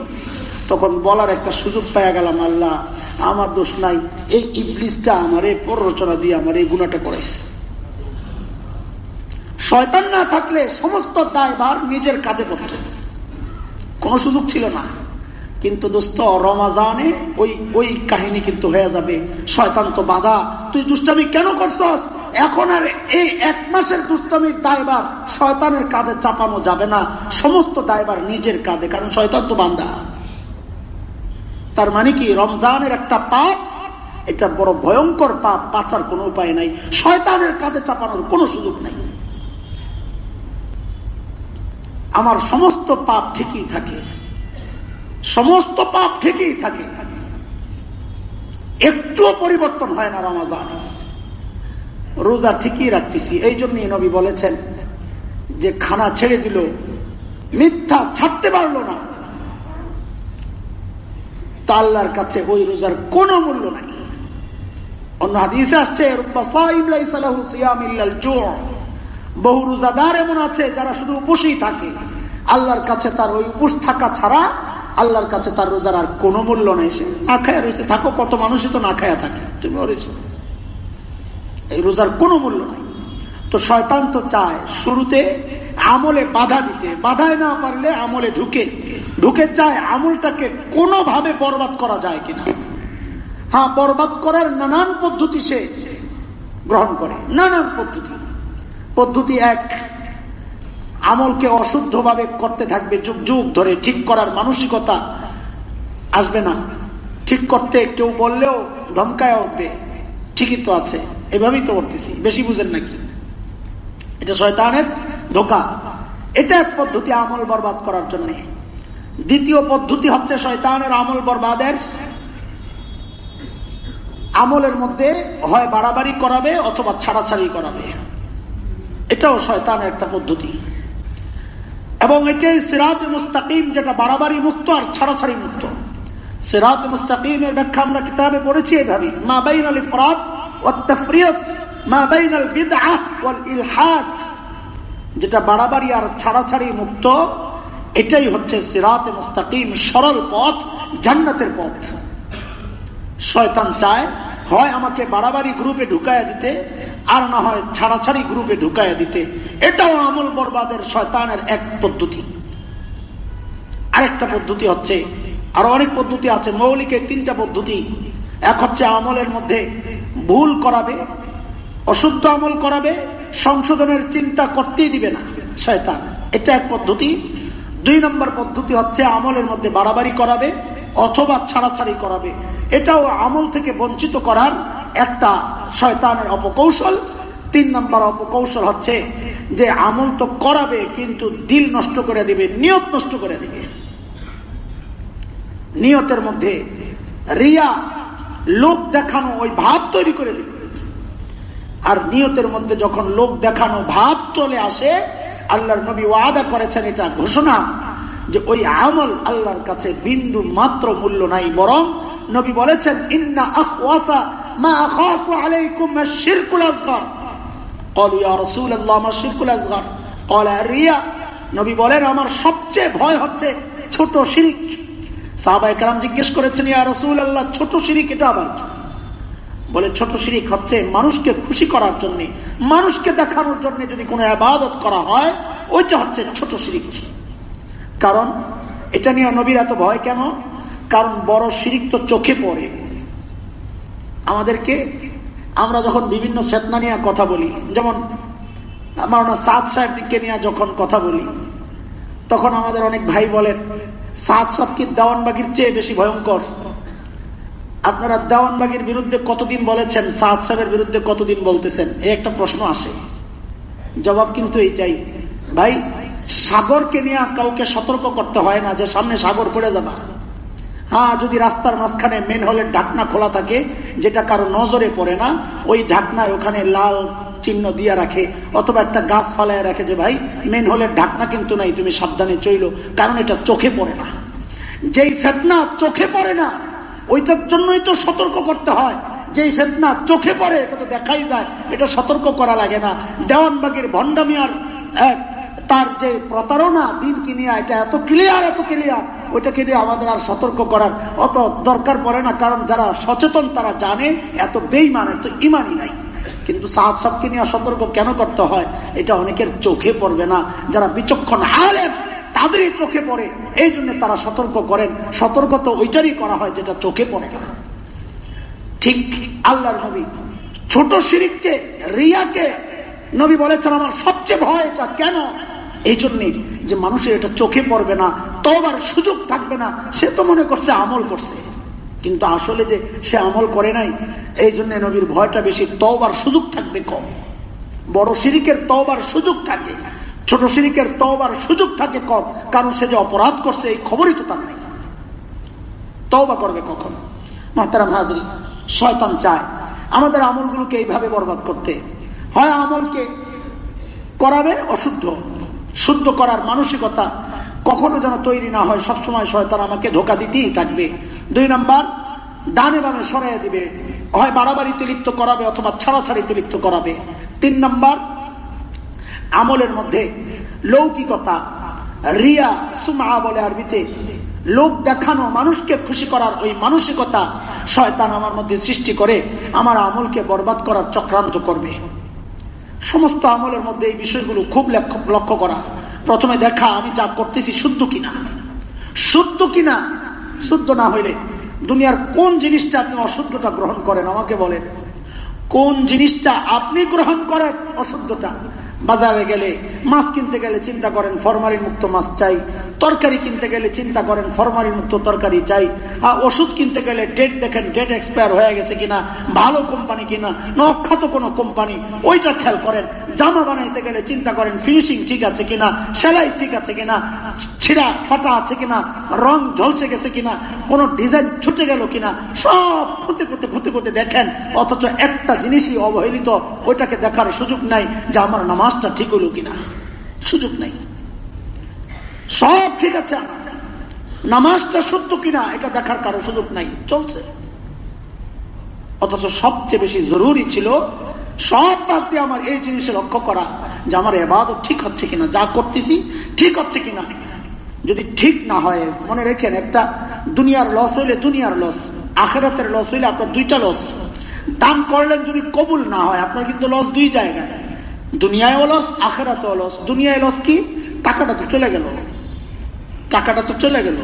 Speaker 1: তখন বলার একটা সুযোগ পাওয়া গেলাম, আল্লাহ, আমার দোষ নাই। এই ইবলিসটা আমার এই প্ররোচনা দিয়ে আমার এই গুণাটা করেছে শয়তান না থাকলে সমস্ত দায়ভার নিজের কাঁধে পড়ত কোন সুযোগ ছিল না। কিন্তু দোস্ত, রমাজানে ওই ওই কাহিনী কিন্তু হয়ে যাবে। শয়তান তো বাধা। তুই দুষ্টামি কেন করছস? এখন আর এই এক মাসের দুষ্টামির দায়বার শয়তানের কাঁধে চাপানো যাবে না। সমস্ত দায়বার নিজের কাঁধে, কারণ শয়তান তো বান্ধা তার মানে কি? রমজানের একটা পাপ, এটা বড় ভয়ঙ্কর পাপ, বাঁচার কোনো উপায় নাই। শয়তানের কাঁধে চাপানোর কোনো সুযোগ নাই। আমার সমস্ত পাপ ঠিকই থাকে। সমস্ত পাপ ঠিকই থাকে। একটুও পরিবর্তন হয় না রমাজান। রোজা ঠিকই রাখতেছি। এই জন্যই নবী বলেছেন যে খানা ছেড়ে দিল, মিথ্যা ছাড়তে পারল না। তা আল্লাহর কাছে ওই রোজার কোন মূল্য নাই। অন্য হাদিসে আসছে বহু রোজাদার এমন আছে যারা শুধু উপসেই থাকে। আল্লাহর কাছে তার ওই উপোস থাকা ছাড়া আল্লাহর কাছে তার রোজার আর কোনো মূল্য নেই। সে না খায়া রয়েছে। থাকো, কত মানুষই তো না খায়া থাকে। তুমি রয়েছে এই রোজার কোনো মূল্য নাই। তো শয়তান তো চায় শুরুতে আমলে বাধা দিতে। বাধায় না পারলে আমলে ঢুকে। ঢুকে চায় আমলটাকে কোনোভাবে বরবাদ করা যায় কিনা। হ্যাঁ বরবাদ করার নানান পদ্ধতি সে গ্রহণ করে। নানান পদ্ধতি। পদ্ধতি এক, আমলকে অশুদ্ধভাবে করতে থাকবে, যুগ যুগ ধরে ঠিক করার মানসিকতা আসবে না। ঠিক করতে কেউ বললেও ধমকায় উঠবে। ঠিকই তো আছে, এভাবেই তো করতেছি, বেশি বুঝেন নাকি? এটা শয়তানের ধোকা। এটা এক পদ্ধতি আমল বরবাদ করার জন্য। দ্বিতীয় পদ্ধতি হচ্ছে শয়তানের আমল বরবাদের। আমলের মধ্যে হয় বাড়াবাড়ি করাবে অথবা ছাড়াছাড়ি করাবে। এটাও শয়তানের একটা পদ্ধতি। এবং এটাই সিরাত মুস্তাকিম, যেটা বাড়াবাড়ি মুক্ত আর ছাড়াছাড়ি মুক্ত। সিরাত মুস্তাকিমের ব্যাখ্যা আমরা কিতাবে পড়েছি এভাবে মা বাইন আল ইফরাদ ও তফরিয়ত, মা বাইন আল বিদআহ ওয়াল ইলহাদ। যেটা বাড়াবাড়ি আর ছাড়াছাড়ি মুক্ত, এটাই হচ্ছে সিরাত মুস্তাকিম সরল পথ, জান্নাতের পথ। শয়তান চায় হয় আমাকে বাড়াবাড়ি গ্রুপে ঢুকাইয়া দিতে, আর না হয় ছাড়াছাড়ি গ্রুপে ঢুকাইয়া দিতে। এটাও আমল বরবাদের শয়তানের এক পদ্ধতি। আরেকটা পদ্ধতি হচ্ছে, আরও অনেক পদ্ধতি আছে, মৌলিকের তিনটা পদ্ধতি। এক হচ্ছে আমলের মধ্যে ভুল করাবে, অশুদ্ধ আমল করাবে, সংশোধনের চিন্তা করতেই দিবে না শয়তান। এটা এক পদ্ধতি। দুই নম্বর পদ্ধতি হচ্ছে আমলের মধ্যে বাড়াবাড়ি করাবে, অথবা ছাড়াছাড়ি করাবে। এটাও আমল থেকে বঞ্চিত করার একটা শয়তানের অপকৌশল। তিন নম্বর অপকৌশল হচ্ছে যে আমল তো করাবে, কিন্তু দিল নষ্ট করে দিবে, নিয়ত নষ্ট করে দিবে। নিয়তের মধ্যে রিয়া লোক দেখানো, ওই ভাব তৈরি করে দিবে। আর নিয়তের মধ্যে যখন লোক দেখানো, ভাব চলে আসে, আল্লাহর নবী ওয়াদা করেছেন এটা ঘোষণা যে ওই আমল আল্লাহর কাছে বিন্দু মাত্র মূল্য নাই, বরং নবী বলেছেন ইন্না আখওয়াসা মা আখাফু আলাইকুম শিরকুল আসগর قالوا يا رسول الله ما الشرك الاصغر قال الرياء নবী বলেন আমার সবচেয়ে ভয় হচ্ছে ছোট শিরিক সাহাবায়ে কেরাম জিজ্ঞেস করেছেন ইয়া রাসূলুল্লাহ ছোট শিরিক এটা আবার কি বলে ছোট শিরিক হচ্ছে মানুষকে খুশি করার জন্য মানুষকে দেখানোর জন্য যদি কোনো আবাদত করা হয় ওইটা হচ্ছে ছোট শিরিক কারণ এটা নিয়ে নবীর এত ভয় কেন কারণ বড় শিরিক তো চোখে পড়ে। আমাদেরকে, আমরা যখন বিভিন্ন চেতনা নিয়ে কথা বলি, যেমন মাওনা সাদ সাহেবকে নিয়ে যখন কথা বলি, তখন আমাদের অনেক ভাই বলেন, সাদ সাহেব কি দেওয়ানবাগির চেয়ে বেশি ভয়ঙ্কর? আপনারা দেওয়ানবাগির বিরুদ্ধে কতদিন বলেছেন, সাদ সাহেবের বিরুদ্ধে কতদিন বলতেছেন? এই একটা প্রশ্ন আসে। জবাব কিন্তু এই চাই ভাই, সাগরকে নিয়ে কাউকে সতর্ক করতে হয় না যে সামনে সাগর পড়ে যাবা। হ্যাঁ যদি রাস্তার মাঝখানে মেন হলের ঢাকনা খোলা থাকে, যেটা কারও নজরে পড়ে না, ওই ঢাকনায় ওখানে লাল চিহ্ন দিয়ে রাখে, অথবা একটা গাছ ফালায় রাখে যে, ভাই মেন হলের ঢাকনা কিন্তু নাই, তুমি সাবধানে চইল, কারণ এটা চোখে পড়ে না। যেই ফেতনা চোখে পড়ে না, ওইটার জন্যই তো সতর্ক করতে হয়। যেই ফেতনা চোখে পড়ে, এটা তো দেখাই যায়, এটা সতর্ক করা লাগে না। দেওয়ানবাগের ভণ্ডামিয়ার এক তার যে প্রতারণা দিন কিনিয়া এটা এত ক্লিয়ার এত ক্লিয়ার ওইটাকে দিয়ে আমাদের আর সতর্ক করার অত দরকার পড়ে না, কারণ যারা সচেতন তারা জানে, এত বেইমান এত ইমানই নাই। কিন্তু সাত সাতকে নিয়ে সতর্ক কেন করতে হয়? এটা অনেকের চোখে পড়বে না। যারা বিচক্ষণ আলেন তাদেরই চোখে পড়ে। এই জন্য তারা সতর্ক করেন। সতর্ক তো ওইটারই করা হয় যেটা চোখে পড়ে না। ঠিক আল্লাহর নবী, ছোট শিরিককে, রিয়াকে নবী বলেছেন, আমার সবচেয়ে ভয় এটা কেন? এই জন্যে যে মানুষের এটা চোখে পড়বে না তবার সুযোগ থাকবে না, সে তো মনে করছে আমল করছে। কিন্তু আসলে যে সে আমল করে নাই, এই জন্য নবীর ভয়টা বেশি তবার সুযোগ থাকবে কম। বড় সিরিকের তবার সুযোগ থাকে, ছোট সিরিকের তবার সুযোগ থাকে কম, কারণ সে যে অপরাধ করছে, এই খবরই তো তার নেই। তবা করবে কখন? মাতারাম হাজরি, শয়তান চায় আমাদের আমলগুলোকে এইভাবে বরবাদ করতে। হয় আমলকে করাবে অশুদ্ধ। শুদ্ধ করার মানসিকতা কখনো যেন তৈরি না হয়। সবসময় শয়তান আমাকে ধোকা দিতেই থাকবে। দুই নাম্বার, ডানে বামে সরাই দিবে। হয় বাড়াবাড়িতে লিপ্ত করাবে অথবা ছাড়াছাড়িতে লিপ্ত করাবে। তিন নাম্বার, আমলের মধ্যে লৌকিকতা, রিয়া, সুমা বলে আরবিতে লোক দেখানো, মানুষকে খুশি করার ওই মানসিকতা শয়তান আমার মধ্যে সৃষ্টি করে, আমার আমলকে বরবাদ করার চক্রান্ত করবে। সমস্ত আমলের মধ্যে এই বিষয়গুলো খুব লক্ষ্য করা। প্রথমে দেখা, আমি যা করতেছি শুদ্ধ কিনা? শুদ্ধ কিনা? শুদ্ধ না হইলে দুনিয়ার কোন জিনিসটা আপনি অশুদ্ধটা গ্রহণ করেন? আমাকে বলেন। কোন জিনিসটা আপনি গ্রহণ করেন অশুদ্ধটা বাজারে গেলে মাছ কিনতে গেলে চিন্তা করেন ফরমারি মুক্ত মাছ চাই। তরকারি কিনতে গেলে চিন্তা করেন ফরমারি মুক্ত তরকারি চাই। আর ওষুধ কিনতে গেলে ডেট দেখেন ডেট এক্সপায়ার হয়ে গেছে কিনা, ভালো কোম্পানি কিনা, নক্ষাত কোনো কোম্পানি ওইটা খেয়াল করেন। জামা বানাইতে গেলে চিন্তা করেন ফিনিশিং ঠিক আছে কিনা, সেলাই ঠিক আছে কিনা, ছিঁড়া ফাটা আছে কিনা, রং ঝলসে গেছে কিনা, কোন ডিজাইন ছুটে গেল কিনা, সব খুঁতে খুঁতে খুঁতে খুঁতে দেখেন। অথচ একটা জিনিসই অবহেলিত, ওইটাকে দেখার সুযোগ নাই যে আমার নামাজটা ঠিক হলো কিনা? সুযোগ নাই। সব ঠিক আছে নামাজটা সত্য কিনা, এটা দেখার কারও সুযোগ নাই। চলছে। অথচ সবচেয়ে বেশি জরুরি ছিল সব বাদ দিয়ে আমার এই জিনিসে লক্ষ্য করা যে আমার এবাদত ঠিক হচ্ছে কিনা, যা করতেছি ঠিক হচ্ছে কিনা। যদি ঠিক না হয়, মনে রেখেন একটা দুনিয়ার লস হইলে দুনিয়ার লস আখেরাতের লস হইলে আপনার দুইটা লস দান করলেন যদি কবুল না হয়, আপনার কিন্তু লস দুই জায়গায়। দুনিয়ায় লস আখেরাতে অলস দুনিয়ায় লস কি? টাকাটা তো চলে গেল। টাকাটা তো চলে গেল।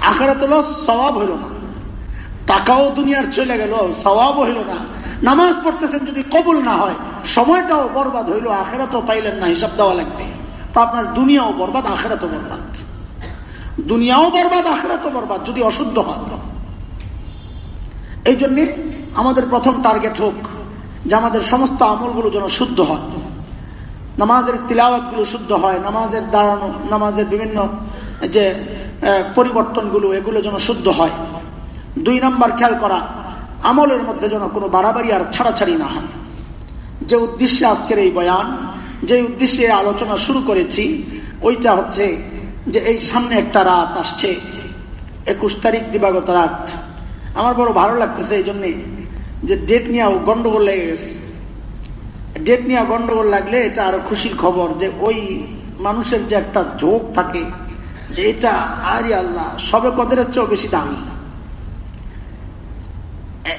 Speaker 1: আখেরাতে লস স্বভাব হইল না। টাকাও দুনিয়ার চলে গেল স্বভাবও হইল না। নামাজ পড়তেছেন যদি কবুল না হয়, সময়টাও বরবাদ হইল, আখেরাতও পাইলেন না, হিসাব দেওয়া লাগবে। তা আপনার দুনিয়াও বরবাদ, আখেরাতও বরবাদ। দুনিয়াও বরবাদ, আখেরাতও বরবাদ, যদি অশুদ্ধ হয়। এই জন্যে আমাদের প্রথম টার্গেট হোক, যে আমাদের সমস্ত আমলগুলো যেন শুদ্ধ হয়। নামাজের তিলাওয়াতগুলো শুদ্ধ হয়, নামাজের দাঁড়ানো, নামাজের বিভিন্ন যে পরিবর্তনগুলো, এগুলো যেন শুদ্ধ হয়। দুই নম্বর খেয়াল করা, আমলের মধ্যে যেন কোনো বাড়াবাড়ি আর ছাড়াছাড়ি না হয়। যে উদ্দেশ্যে আজকের এই বয়ান, যে উদ্দেশ্যে আলোচনা শুরু করেছি, ওইটা হচ্ছে যে এই সামনে একটা রাত আসছে, একুশ তারিখ দিবাগত রাত। আমার বড় ভালো লাগতেছে এই জন্যে যে ডেট নিয়েও গন্ডগোল লেগে গেছে। ডেট নিয়ে গন্ডগোল লাগলে এটা আরও খুশির খবর যে ওই মানুষের যে একটা ঝোঁক থাকে, যে এটা আরে আল্লাহ, সবে কদের চেয়েও বেশি দামি।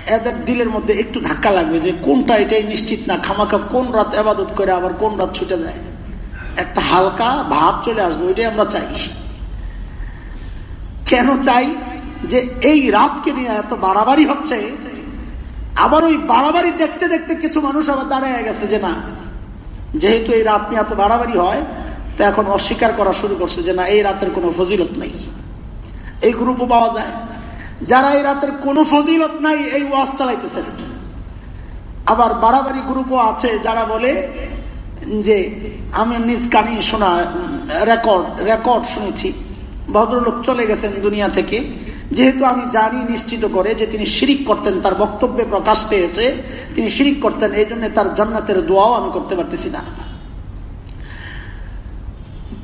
Speaker 1: এদের দিলের মধ্যে একটু ধাক্কা লাগবে যে কোনটা এটাই নিশ্চিত না, খামাখা কোন রাত আবাদত করে আবার কোন রাত ছুটে যায়। একটা হালকা ভাব চলে আসবে, ওইটাই আমরা চাই। কেন চাই? যে এই রাতকে নিয়ে এত বাড়াবাড়ি হচ্ছে আবার ওই বাড়াবাড়ি দেখতে দেখতে কিছু মানুষ আবার দাঁড়ায় গেছে যে না, যেহেতু এই রাত নিয়ে এত বাড়াবাড়ি হয়, তো এখন অস্বীকার করা শুরু করছে যে না, এই রাতের কোনো ফজিলত নেই। এই গ্রুপও পাওয়া যায়। যারা এই রাতের কোনো ফজিলত নাই, এই ওয়াজ চালাইতেছে। আবার বাড়াবাড়ি গ্রুপও আছে যারা বলে যে, আমি নিজ কানি শোনা, রেকর্ড রেকর্ড শুনেছি। ভদ্রলোক চলে গেছেন দুনিয়া থেকে। যেহেতু আমি জানি, নিশ্চিত করে যে তিনি শিরিক করতেন, তার বক্তব্যে প্রকাশ পেয়েছে, তিনি শিরিক করতেন, এই জন্য তার জান্নাতের দোয়াও আমি করতে পারতেছি না।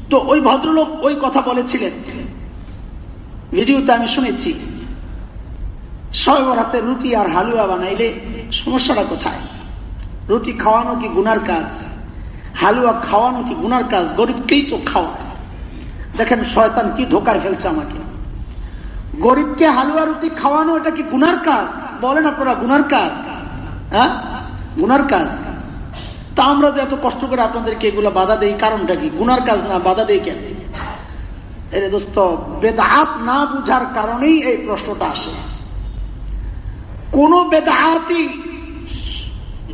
Speaker 1: তো ওই ভদ্রলোক ওই কথা বলেছিলেন। ভিডিওতে আমি শুনেছি সয়বরাতে রুটি আর হালুয়া বানাইলে সমস্যাটা কোথায়? রুটি খাওয়ানো কি গুনার কাজ? হালুয়া খাওয়ানো কি গুনার কাজ? গরিবকেই তো খাওয়া দেখেন, শয়তান কি ধোকায় ফেলছে আমাকে। গরিবকে হালুয়া রুটি খাওয়ানো, এটা কি গুনার কাজ? বলেন আপনারা, গুনার কাজ। হ্যাঁ? গুনার কাজ। তা আমরা যে এত কষ্ট করে আপনাদেরকে এগুলো বাধা দেই, কারণটা কি? গুনার কাজ না, বাধা দেই কেন? এর দোস্ত, বেদাত না বুঝার কারণেই এই প্রশ্নটা আসে। কোন বেদাহাতি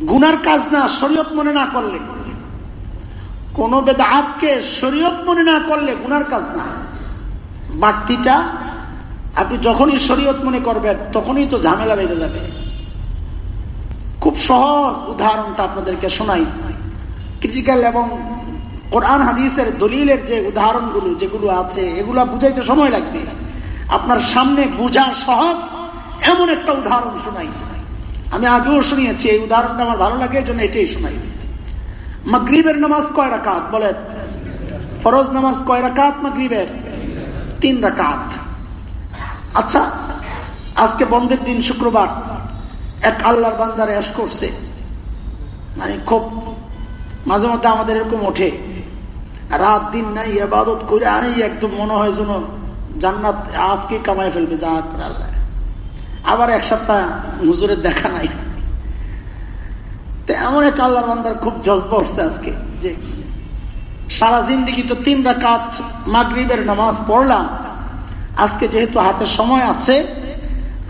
Speaker 1: গুনার কাজ না, শরীয়ত মনে না করলে। কোন বেদাহাতকে শরীয়ত মনে না করলে গুনার কাজ না। বাড়তিটা আপনি যখনই শরীয়ত মনে করবেন, তখনই তো ঝামেলা বেঁধে যাবে। খুব সহজ উদাহরণটা আপনাদেরকে শোনাই। ক্রিটিক্যাল এবং কোরআন হাদিসের দলিলের যে উদাহরণগুলো, যেগুলো আছে, এগুলো বুঝাইতে সময় লাগবে। আপনার সামনে বুঝা সহজ এমন একটা উদাহরণ শোনাই। আমি আগেও শুনিয়েছি, এই উদাহরণটা আমার ভালো লাগে জন্য এটাই শোনাই। মাগরীবের নামাজ কয় রাকাত? বলেন। ফরজ নামাজ কয় রাকাত মাগরীবের? তিন রাকাত। আচ্ছা আজকে বন্ধের দিন শুক্রবার। এক আল্লাহর বান্দার এস করছে। মানে খুব মাঝে মধ্যে আমাদের এরকম ওঠে। রাত দিন নাই এবাদত করে আনি একদম মনে হয় যেন জান্নাত আজকে কামাই ফেলবে, যা আল্লাহ। আবার এক সপ্তাহ হুজুরের দেখা নাই। এমন এক আল্লাহর বান্দার খুব জজবা উঠছে আজকে যে সারা জিন্দিগি তো তিন রাকাত মাগরীবের নামাজ পড়লাম আজকে যেহেতু হাতে সময় আছে,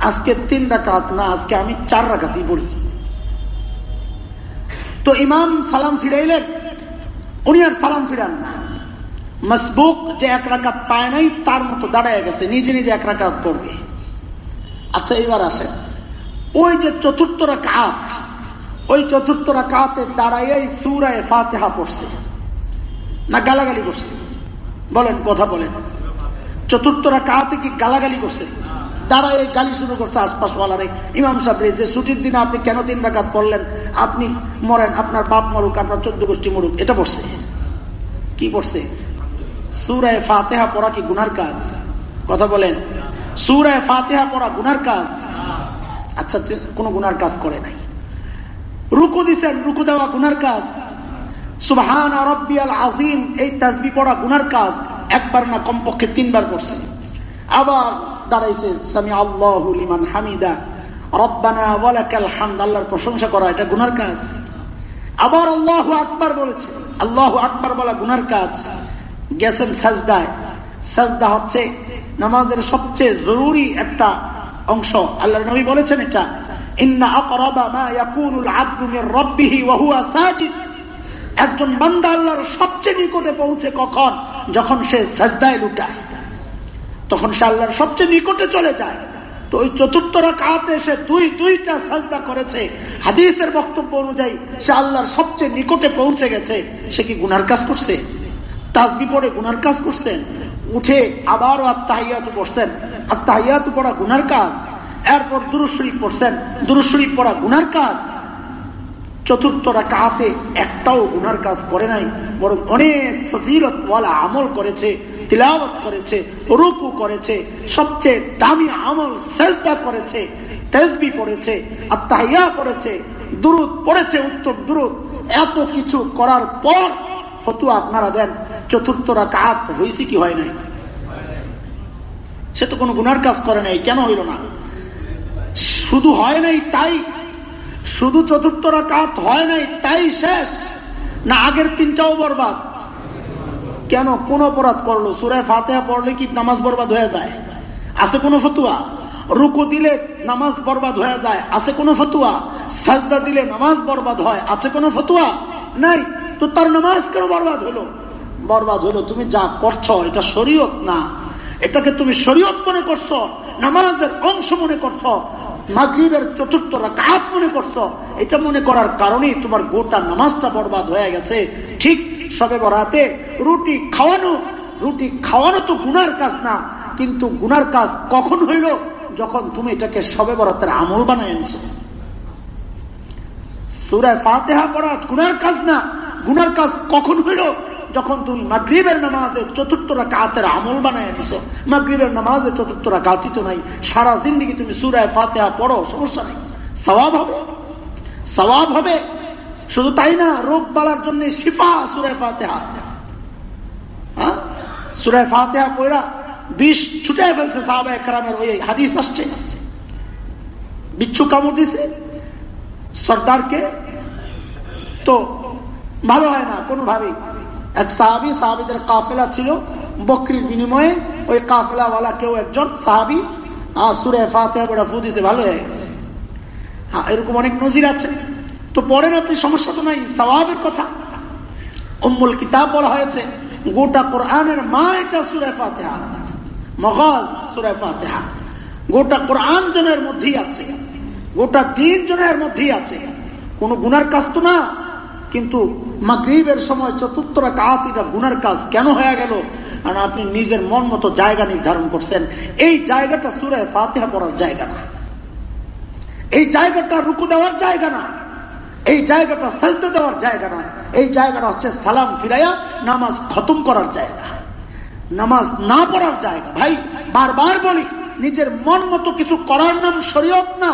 Speaker 1: আজকে তিন রাকাত না, আজকে আমি চার রাকাতই পড়ি। তো ইমাম সালাম ফিরাইলেন, উনি আর সালাম ফিরান না। মসবুক যে এক রাকাত পায় নাই, তার মতো দাঁড়ায় গেছে, নিজে নিজে এক রাকাত পড়বে। আচ্ছা এবার আসে ওই যে চতুর্থ রাকাত, ওই চতুর্থ রাকাতে দাঁড়াইয়াই সুরায় ফাতেহা পড়ছে, না গালাগালি করছে? বলেন, কথা বলেন। চতুর্থ রাকাতে কি গালাগালি করছে? দাঁড়ায় গালি শুরু করছে আশপাশ ওয়ালারে ইমাম সাহেব যে ছুটির দিনে আপনি কেন তিন রাকাত পড়লেন? আপনি মরেন, আপনার বাপ মরুক, আপনার চোদ্দ গোষ্ঠী মরুক, এটা পড়ছে। কি পড়ছে? সুরায় ফাতেহা পড়া কি গুনার কাজ? কথা বলেন। সুরায় ফাতেহা পড়া গুনার কাজ? আচ্ছা কোন গুনার কাজ করে নাই। রুকু দিছেন, রুকু দেওয়া গুনার কাজ? সুবহান আরবিয়াল আজিম, এই তাজবি পড়া গুনার কাজ একবার না কমপক্ষে তিনবার করছে। আবার দাঁড়াইছে প্রশংসা করা, এটা কাজ। আবার আল্লাহ আকবার বলা কাজ। গেছেন সাজদা হচ্ছে নামাজের সবচেয়ে জরুরি একটা অংশ। আল্লাহ নবী বলেছেন এটা, ইন্না আকরাবা মা ইয়াকুনুল আবদু মির রাব্বিহি ওয়া হুয়া সাজিদ। একজন বান্দা আল্লাহর সবচেয়ে নিকটে পৌঁছে কখন? যখন সে সাজদায় লুটায় তখন সে আল্লাহর সবচেয়ে নিকটে চলে যায়। তো ওই চতুর্থ রাকাতে সে দুই, দুইটা সাজদা করেছে। হাদিসের বক্তব্য অনুযায়ী সে আল্লাহর সবচেয়ে নিকটে পৌঁছে গেছে। সে কি গুনার কাজ করছে? তাজবি পড়ে গুনার কাজ করছেন উঠে আবারও আত্মাহিয়াত পড়ছেন। আত্মাহিয়াত পড়া গুনার কাজ। এরপর দুরুশরীফ পড়ছেন। দুরুশরীফ পড়া গুনার কাজ। চতুর্থ রাকাতে একটাও গুনার কাজ করে নাই, বরং অনেক ফজিলত ওয়ালা আমল করেছে তিলাবত করেছে, রুকু করেছে, সবচেয়ে দামি আমল সেজদা করেছে, তেজবি পড়েছে আত্মাহিয়া পড়েছে, দুরুদ পড়েছে উত্তম দুরুদ। এত কিছু করার পর ফতুয়া আপনারা দেন, চতুর্থ রাকাত হয়েছে কি হয় নাই? সে তো কোনো গুনার কাজ করে নাই, কেন হইল না? শুধু হয় নাই তাই শুধু চতুর্থ রাকাত হয় নাই, তাই শেষ। না, আগের তিনটাও বরবাদ। কেন? কোন অপরাধ করল? সুরায় ফাতেহা পড়লে কি নামাজ বরবাদ হয়ে যায়? আছে কোনো ফতুয়া? রুকু দিলে নামাজ বরবাদ হয়ে যায়, আছে কোনো ফতুয়া? সাজদা দিলে নামাজ বরবাদ হয়, আছে কোনো ফতুয়া? নাই। তো তার নামাজ কেন বরবাদ হলো? বরবাদ হলো, তুমি যা করছ, এটা শরীয়ত না। এটাকে তুমি শরীয়ত মনে করছ, নামাজের অংশ মনে করছ। মাগরীবের চতুর্থ রাকাত মনে করছ? এটা মনে করার কারণেই তোমার গোটা নামাজটা বরবাদ হয়ে গেছে। ঠিক সবে বরাতে রুটি খাওয়ানো রুটি খাওয়ানো তো গুনার কাজ না, কিন্তু গুনার কাজ কখন হইল? যখন তুমি এটাকে সবে বরাতের আমল বানায় আনছো। সুরায় ফাতেহা পড়া গুনার কাজ না, গুনার কাজ কখন হইল? যখন তুমি মাগরীবের নামাজে চতুর্থ রাকাতের আমল বানায় নিছো, মাগরীবের নামাজে চতুর্থ রাকাতি তো নাই, সারা জিন্দগি তুমি সুরায় ফাতেহা পড়ো, সমস্যা নেই। সবাব হবে। সবাব হবে। শুধু তাই না, রোগ বালার জন্য শিফা সুরে ফাতেহা। হ্যাঁ? সুরে ফাতেহা কইরা বিষ ছুটে ফেলছে সাহাবা একরামের ওই হাদিস আসছে। বিচ্ছু কামড় দিছে। সর্দারকে তো ভালো হয় না, কোনোভাবেই। এক সাহাবি, সাহাবিদের কাফেলা ছিল, বকরির বিনিময়ে ওই কাফেলাওয়ালা কেউ একজন সাহাবি সুরে ফাতে দিছে ভালো হয়ে গেছে। হ্যাঁ এরকম অনেক নজির আছে। তো পরেন আপনি, সমস্যা তো নাই সবাবের কথা। অম্মুল কিতাব বলা হয়েছে, গোটা কোরআনের মা এটা সুরে ফাতেহা, মগজ সুরে ফাতেহা। গোটা কোরআন জনের মধ্যেই আছে, গোটা দিন জনের মধ্যেই আছে। কোন গুনার কাজ তো না কিন্তু মাগরীবের সময় চতুর্থ কাজ এটা গুনার কাজ কেন হয়ে গেল? কারণ আপনি নিজের মন মতো জায়গা নির্ধারণ করছেন। এই জায়গাটা সুরে ফাতেহা পড়ার জায়গা না। এই জায়গাটা রুকু দেওয়ার জায়গা না। এই জায়গাটা সাজতে দেওয়ার জায়গা না। এই জায়গাটা হচ্ছে সালাম ফিরাইয়া নামাজ খতম করার জায়গা। নামাজ না পড়ার জায়গা। ভাই, বারবার বলি, নিজের মন মতো কিছু করার নাম শরীয়ত না।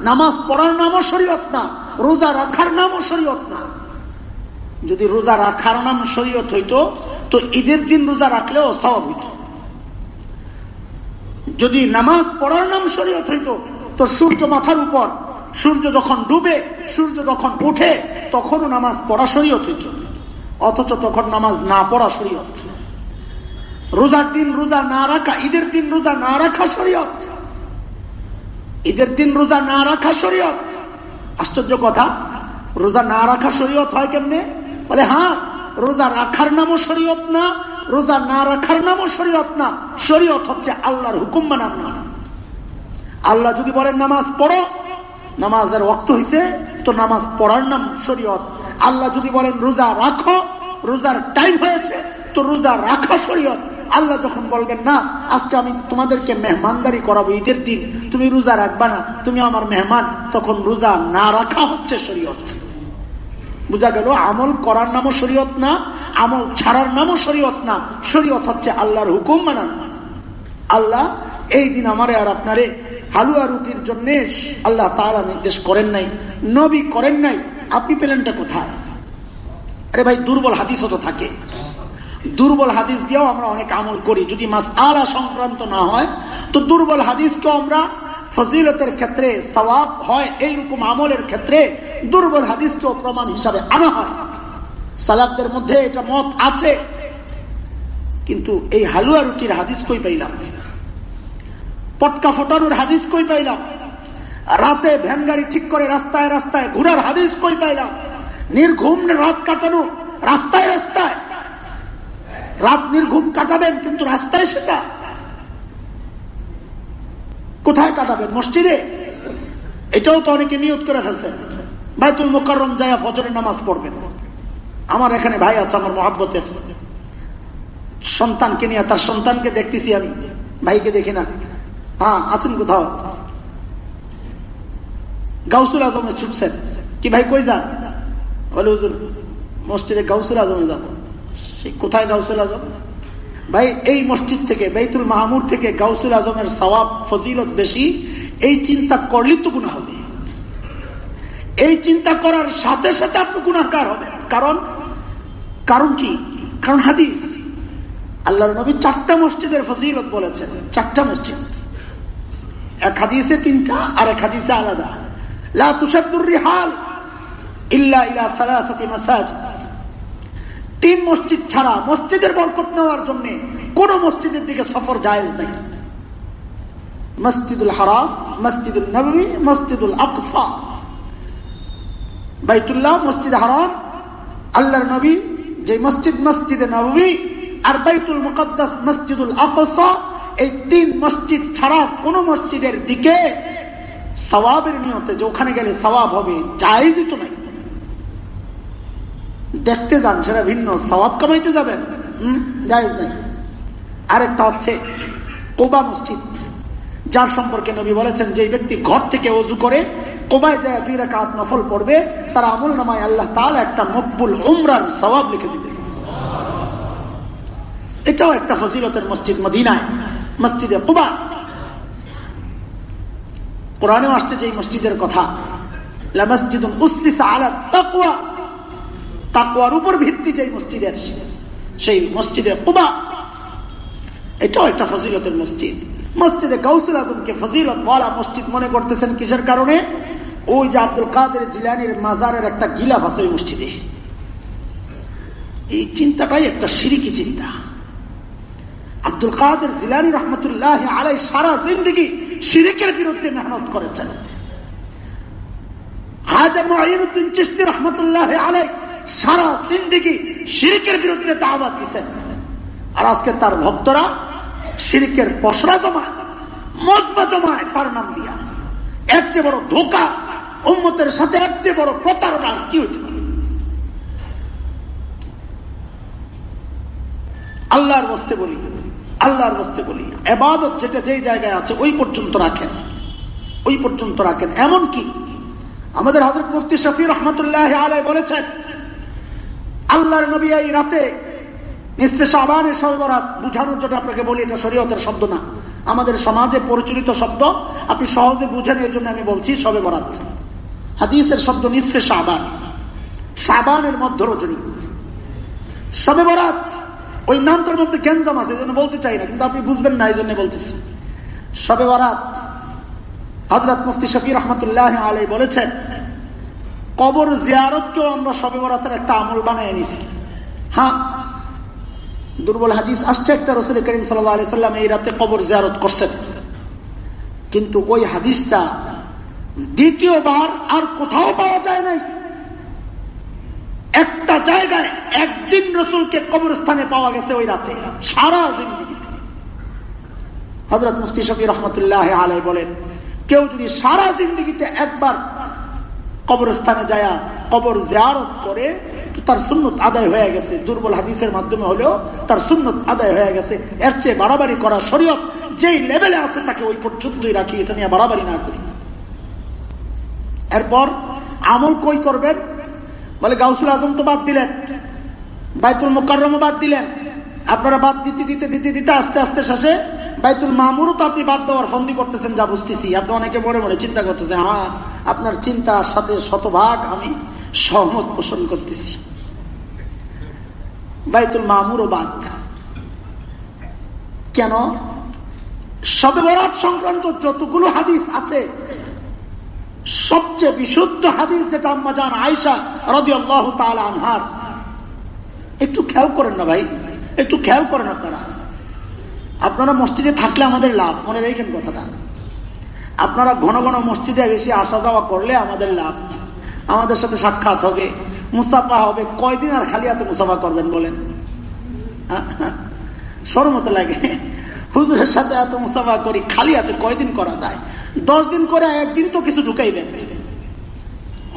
Speaker 1: নামাজ পড়ার নামও শরীয়ত না। রোজা রাখার নামও শরীয়ত না। যদি রোজা রাখার নাম শরীয়ত হইতো, তো ঈদের দিন রোজা রাখলেও সব হইত। যদি নামাজ পড়ার নাম শরীয়ত হইতো, তো সূর্য মাথার উপর, সূর্য যখন ডুবে, সূর্য যখন উঠে, তখনও নামাজ পড়া শরীয়ত হইত। অথচ তখন নামাজ না পড়া শরীয়ত। রোজার দিন রোজা না রাখা, ঈদের দিন রোজা না রাখা শরীয়ত। ঈদের দিন রোজা না রাখা শরীয়ত। আশ্চর্য কথা, রোজা না রাখা শরীয়ত হয় কেমনে? বলে হ্যাঁ রোজা রাখার নামও শরীয়ত না, রোজা না রাখার নামও শরীয়ত না। শরীয়ত হচ্ছে আল্লাহর হুকুম মানার নাম। আল্লাহ যদি বলেন, নামাজ পড়ো, নামাজের অক্ত হয়েছে তো নামাজ পড়ার নাম শরীয়ত। আল্লাহ যদি বলেন, রোজা রাখো, রোজার টাইম হয়েছে, তো রোজা রাখা শরীয়ত। আল্লাহ যখন বলবেন, না, আজকে আমি তোমাদেরকে মেহমানদারি করাবো ঈদের দিন, তুমি রোজা রাখবা না, তুমি আমার মেহমান, তখন রোজা না রাখা হচ্ছে শরীয়ত। বুঝা গেল, আমল করার নামও শরীয়ত না, আমল ছাড়ার নামও শরীয়ত না। শরীয়ত হচ্ছে আল্লাহর হুকুম মানান আল্লাহ, এই দিন আমারে আর আপনারে হালুয়া রুটির জন্য আল্লাহ তালা নির্দেশ করেন নাই, নবী করেন নাই। আপনি পেলেনটা কোথায়? আরে ভাই, দুর্বল হাদিস তো থাকে। দুর্বল হাদিস দিয়েও আমরা অনেক আমল করি। যদি মাস আলা সংক্রান্ত না হয়, তো দুর্বল হাদিসকেও আমরা ফজিলতের ক্ষেত্রে সবাব হয় এইরকম আমলের ক্ষেত্রে দুর্বল হাদিসকেও প্রমাণ হিসাবে আনা হয়। সালাবদের মধ্যে এটা মত আছে, কিন্তু এই হালুয়া রুটির হাদিস কই পাইলাম? পটকা ফোটানোর হাদিস কই পাইলাম? রাতে ভ্যান গাড়ি ঠিক করে রাস্তায় রাস্তায় ঘুরার হাদিস কই পাইলাম? নির্ঘুম রাত কাটানো রাস্তায় রাস্তায়। রাত নির্ঘুম কাটাবেন, কিন্তু রাস্তায় সেটা কোথায় কাটাবেন? মসজিদে? এটাও তো অনেকে নিয়োগ করে ফেলছেন। বাইতুল মোকাররম যায় ফজরের নামাজ পড়বেন। আমার এখানে ভাই আছে, আমার মহাব্বতের সন্তানকে নিয়ে, তার সন্তানকে দেখতেছি আমি। ভাইকে দেখি না। হ্যাঁ আছেন কোথাও? গাউসুল আজমে ছুটছেন। কি ভাই, কই যান? বলে, হুজুর, মসজিদে গাউসুল আজমে যাব। সে কোথায় গাউসুল আজম? ভাই, এই মসজিদ থেকে বেতুল মাহমুদ থেকে গাউসুল আজমের সবাব ফজিলত বেশি, এই চিন্তা করলে তো গুণা হবে। এই চিন্তা করার সাথে সাথে আপনি গুণাকার হবেন। কারণ কারণ কি? কারণ হাদিস। আল্লাহ নবী চারটা মসজিদের ফজিলত বলেছেন। চারটা মসজিদ। এক হাদিসে তিনটা, আর এক হাদিসে আলাদা। লা তুষাদুর রিহাল ইল্লা ইলা সালাসাতি মাসাজিদ। তিন মসজিদ ছাড়া মসজিদের বরকত নেওয়ার জন্য কোন মসজিদের দিকে সফর জায়েজ নাই। মসজিদুল হারাম, মসজিদুল নবী, মসজিদুল আকফা। বাইতুল্লাহ, মসজিদ হারাম, আল্লাহর নবী, যে মসজিদ, মসজিদে নবী, আর বাইতুল মুকদ্দাস, মসজিদুল আকসা, এই তিন মসজিদ ছাড়া কোন মসজিদের দিকে সবাবের নিয়তে যে ওখানে গেলে সবাব হবে, জায়েজই তো নাই। দেখতে যান, সেটা ভিন্ন। সবাব কামাইতে যাবেন। হম? জায়েজ নাই। আরেকটা হচ্ছে কোবা মসজিদ। যার সম্পর্কে নবী বলেছেন যে ব্যক্তি ঘর থেকে অজু করে কোবায় যায়, দুই রেখা নফল পড়বে। তার আমল নামায় আল্লাহ তাহলে একটা মকবুল উমরার সবাব লিখে দিবে। এটাও একটা ফজিলতের মসজিদ মদিনায়, মসজিদে কুবা। কোরআনেও আসছে যে মসজিদের কথা মসজিদ তাকুয়ার উপর ভিত্তি যে মসজিদের, সেই মসজিদে কুবা, এটাও একটা ফজিলতের মসজিদ। মসজিদে গাউসুল আজমকে ফজিলত ওয়ালা মসজিদ মনে করতেছেন কিসের কারণে? ওই যে আব্দুল কাদের জিলানির মাজারের একটা গিলাফ আছে ওই মসজিদে। এই চিন্তাটাই একটা সিরিকি চিন্তা। আব্দুল কাদের জিলানি রহমতুল্লাহ আলাই সারা জিন্দগি সিরিকের বিরুদ্ধে মেহনত করেছেন। হাজার মহিনুদ্দিন চিস্তি রহমতুল্লাহ আলাই সারা জিন্দগি সিরিকের বিরুদ্ধে দাওয়াত দিচ্ছেন আর আজকে তার ভক্তরা সিরিকের পসরা জমায় মজমা জমায় তার নাম দিয়া। এর চেয়ে বড় ধোকা উম্মতের সাথে এর চেয়ে বড় প্রতারণা কি হইতে পারে? আল্লাহর বস্তে বলি, আল্লাহর বস্তে বলি, এবাদত যেটা যেই জায়গায় আছে ওই পর্যন্ত রাখেন। ওই পর্যন্ত রাখেন। এমন কি আমাদের হজরত মুফতি শফি রহমতুল্লাহ আলাই বলেছেন আল্লাহর নবী এই রাতে সাবানের সর্বরাত বুঝানোর জন্য আপনাকে বলি, এটা শরীয়তের শব্দ না। আমাদের সমাজে পরিচালিত শব্দ, আপনি সহজে বুঝেন, এই জন্য আমি বলছি, সবে বরাত হাদিসের শব্দ নিঃশ্বে সাবান সাবানের মধ্য রজনী সবে বরাত, ওই নামটার মধ্যে গ্যাঞ্জাম আছে, এই জন্য বলতে চাই না, কিন্তু আপনি বুঝবেন না, এই জন্য বলতেছি। সবে বরাত হজরত মুফতি শফি রহমতুল্লাহ আলাই বলেছেন কবর জিয়ারতকেও আমরা সবে বরাতের একটা আমল বানিয়ে নিছি হ্যাঁ দুর্বল হাদিস আসছে, একটা রসুল করিম সাল্লাম এই রাতে কবর জিয়ারত করছেন। কিন্তু ওই হাদিসটা দ্বিতীয়বার আর কোথাও পাওয়া যায় নাই। একটা জায়গায় একদিন রসুলকে কবরস্থানে পাওয়া গেছে ওই রাতে, সারা জিন্দিগিতে। হজরত মুফতি শফি রহমতুল্লাহ আলাই বলেন, কেউ যদি সারা জিন্দিগিতে একবার কবরস্থানে যায় কবর জিয়ারত করে তার সুন্নত আদায় হয়ে গেছে। দুর্বল হাদিসের মাধ্যমে হলেও তার সুন্নত আদায় হয়ে গেছে। এর চেয়ে বাড়াবাড়ি করা শরীয়ত যেই লেভেলে আছে তাকে ওই পর্যন্তই রাখি, এটা নিয়ে বাড়াবাড়ি না করি। এরপর আমল কই করবেন? বলে গাউসুল আজম তো বাদ দিলেন, বাইতুল মোকাররম বাদ দিলেন। আপনারা বাদ দিতে দিতে দিতে দিতে, আস্তে আস্তে শেষে বাইতুল মামুরও তো আপনি বাদ দেওয়ার ফন্দি করতেছেন, যা বুঝতেছি। আপনি অনেকে মনে মনে চিন্তা করতেছেন হ্যাঁ আপনার চিন্তার সাথে শতভাগ আমি সহমত পোষণ করতেছি। বাইতুল মামুরও বাদ। কেন? সবে সংক্রান্ত যতগুলো হাদিস আছে, সবচেয়ে বিশুদ্ধ হাদিস যেটা আম্মা জান আয়সা রবি আল্লাহ আনহার। একটু খেয়াল করেন না ভাই, একটু খেয়াল করেন আপনারা। আপনারা মসজিদে থাকলে আমাদের লাভ, মনে রেখেন কথাটা। আপনারা ঘন ঘন মসজিদে বেশি আসা যাওয়া করলে আমাদের লাভ। আমাদের সাথে সাক্ষাৎ হবে, মুসাফা হবে, কয়দিন আর খালি হাতে মুসাফা করবেন বলেন? সরমতো লাগে। হুজুরের সাথে এত মুসাফা করি, খালি হাতে কয়দিন করা যায়? দশ দিন করে একদিন তো কিছু ঢুকাই ঢুকাইবেন।